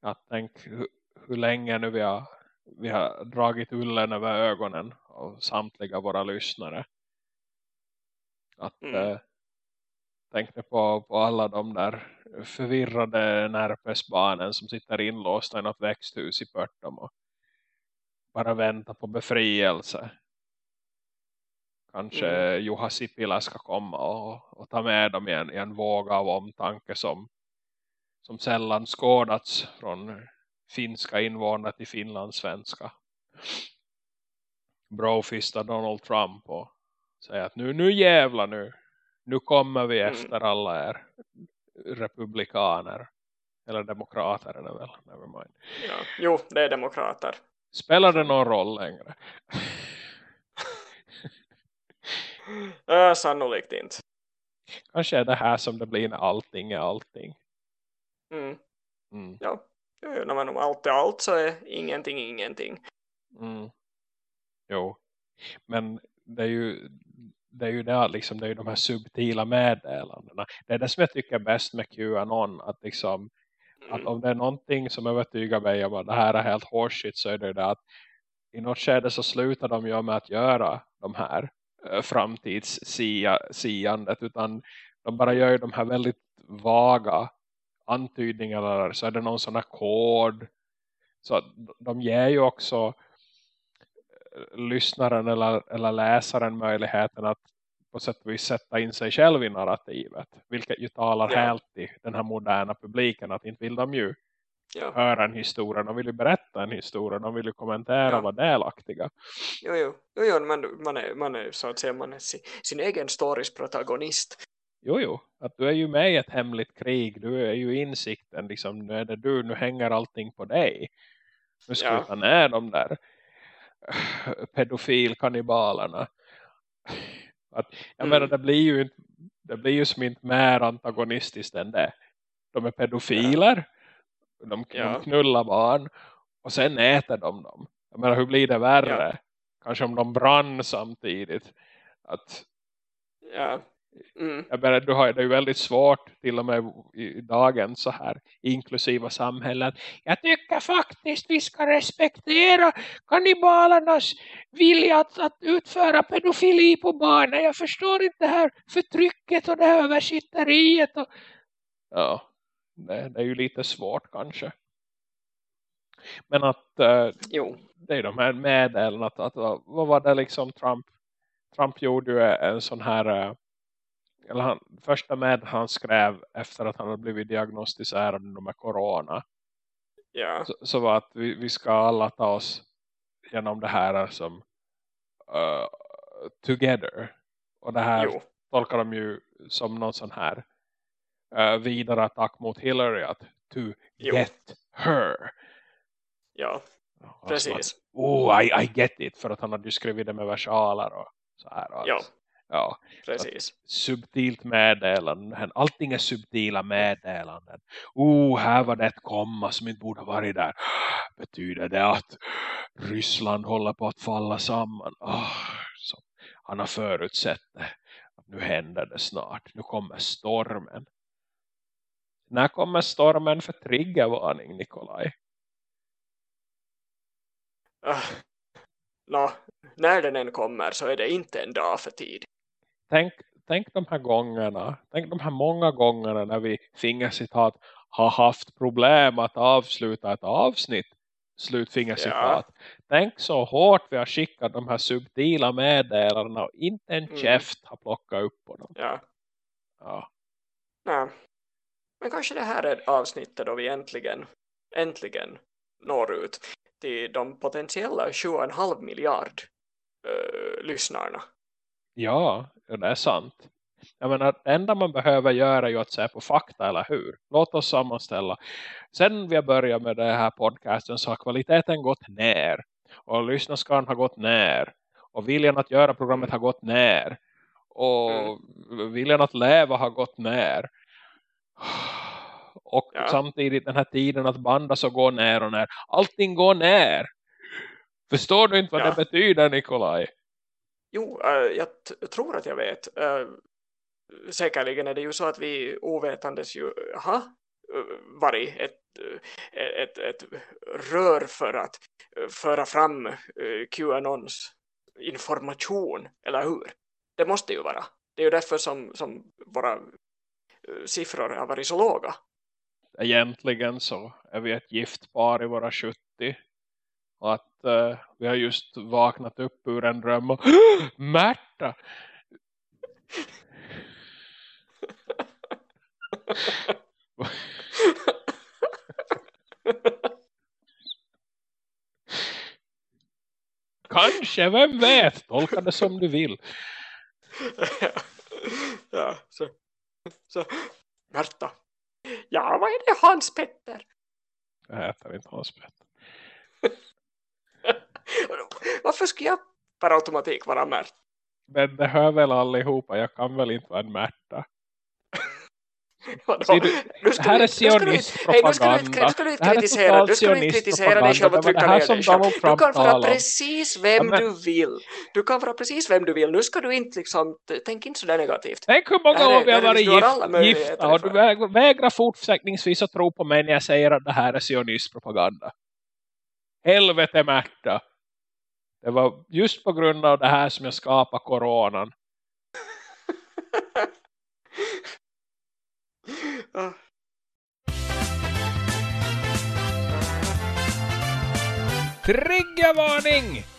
Jag tänk hur, hur länge nu vi har, vi har dragit ullen över ögonen av samtliga våra lyssnare. Att mm. eh, tänkte på, på alla de där förvirrade närpesbarnen som sitter inlåsta i något växthus i Pörtom och bara väntar på befrielse. Kanske mm. Juha Sipilä ska komma och, och ta med dem i en, i en våg av omtanke som, som sällan skådats från finska invånare till finlandssvenska. Brofista Donald Trump och säga att nu, nu jävla nu nu kommer vi mm. efter alla er republikaner eller demokrater är det väl, never mind. Ja, jo, det är demokrater. Spelar det någon roll längre? Äh, sannolikt inte. Kanske är det här som det blir när allting är allting. Mm. Mm. Ja, när man om allt är allt så är ingenting ingenting. Mm. Jo, men det är ju det är ju det, liksom, det är ju de här subtila meddelandena. Det är det som jag tycker är bäst med QAnon. Att, liksom, att mm. om det är någonting som övertygar mig om att det här är helt horseshit så är det det att i något skede så slutar de ju med att göra de här framtidssiandet utan de bara gör de här väldigt vaga antydningarna så är det någon sån här kod så de ger ju också lyssnaren eller, eller läsaren möjligheten att på sätt och vis sätta in sig själv i narrativet. Vilket ju talar ja. helt till den här moderna publiken att inte vill de ju Ja. höra en historia. De vill ju berätta en historia. De vill ju kommentera Ja. och vara delaktiga. Jo, jo, jo, jo man, man, är, man är så att säga man är sin, sin egen storys protagonist. Jo, jo. Att du är ju med i ett hemligt krig. Du är ju insikten. Liksom, nu är det du. Nu hänger allting på dig. Nu ska Ja. ner de där pedofilkannibalerna. Att, jag Mm. menar, det blir ju inte, det blir ju som inte mer antagonistiskt än det. De är pedofiler. De, Ja. de knullar barn. Och sen äter de dem. Jag menar, hur blir det värre? Kanske om de brann samtidigt. Att Ja. Mm. jag menar, du har det är ju väldigt svårt till och med i dagens så här inklusiva samhällen. Jag tycker faktiskt vi ska respektera kannibalernas vilja att, att utföra pedofili på barnen. Jag förstår inte det här förtrycket och det här översitteriet. Och... Ja, det, det är ju lite svårt kanske. Men att eh, Jo. det är de här meddelarna att, att vad var det liksom Trump Trump gjorde ju en sån här eh, eller han, första med han skrev efter att han hade blivit diagnostiserad med corona Ja. så, så var att vi, vi ska alla ta oss genom det här som eh, together och det här Jo. tolkar de ju som någon sån här uh, vidare attack mot Hillary att to Jo. get her Ja. Och så att, Precis. oh I, I get it för att han hade ju skrivit det med versaler och så här och att- Ja. ja Precis. subtilt meddelanden. Allting är subtila meddelanden. Oh, här var det ett komma som inte borde ha varit där. Betyder det att Ryssland håller på att falla samman? Oh, han har förutsett det. Att nu händer det snart. Nu kommer stormen. När kommer stormen för triggervarning, Nikolaj? Uh, Nå, när den än kommer så är det inte en dag för tid. tänk, tänk de här gångerna, tänk de här många gångerna när vi fingercitat har haft problem att avsluta ett avsnitt. Slutfingercitat. Tänk så hårt vi har skickat de här subtila meddelandena och inte en Mm. käft har plockat upp på dem. Ja. Ja. Nej. Men kanske det här är avsnittet då vi äntligen, äntligen når ut till de potentiella 7,5 miljard uh, lyssnarna. ja, det är sant. Jag menar, det enda man behöver göra är ju att se på fakta, eller hur? Låt oss sammanställa. Sen vi har börjat med det här podcasten så har kvaliteten gått ner. Och lyssnarskaran har gått ner. Och viljan att göra programmet har gått ner. Och viljan att leva har gått ner. Och Ja. samtidigt den här tiden att bandas och gå ner och ner. Allting går ner. Förstår du inte vad Ja. det betyder, Nikolaj? Jo, eh, jag tror att jag vet. Uh, säkerligen är det ju så att vi ovetandes ju har uh, varit ett, ett, ett rör för att föra fram Qanons information, eller hur? Det måste ju vara. Det är ju därför som, som våra siffror har varit så låga. egentligen så är vi ett gift par i våra 70. Och att eh, vi har just vaknat upp ur en dröm och Märta! Kanske, vem vet? Tolka det som du vill. ja, så, så. Märta. Ja, vad är det Hans Petter? Jag äter inte Hans Petter. Varför ska jag per automatik vara Märta? Men det hör väl allihopa. Jag kan väl inte vara en Märta. Du, här du- är du- du sionistpropaganda. Nu ska du inte kritisera, nu ska du inte kritisera dig själv och trycka ner dig själv. Du kan vara precis vem Ja, du vill. Du kan vara precis vem du vill. Nu ska du inte liksom, tänk inte så där negativt. Tänk hur många år vi har varit du gift, gifta och du vägrar fortsättningsvis att tro på mig när jag säger att det här är sionistpropaganda. Helvete Märta. Det var just på grund av det här som jag skapade coronan. Ah. Triggervarning!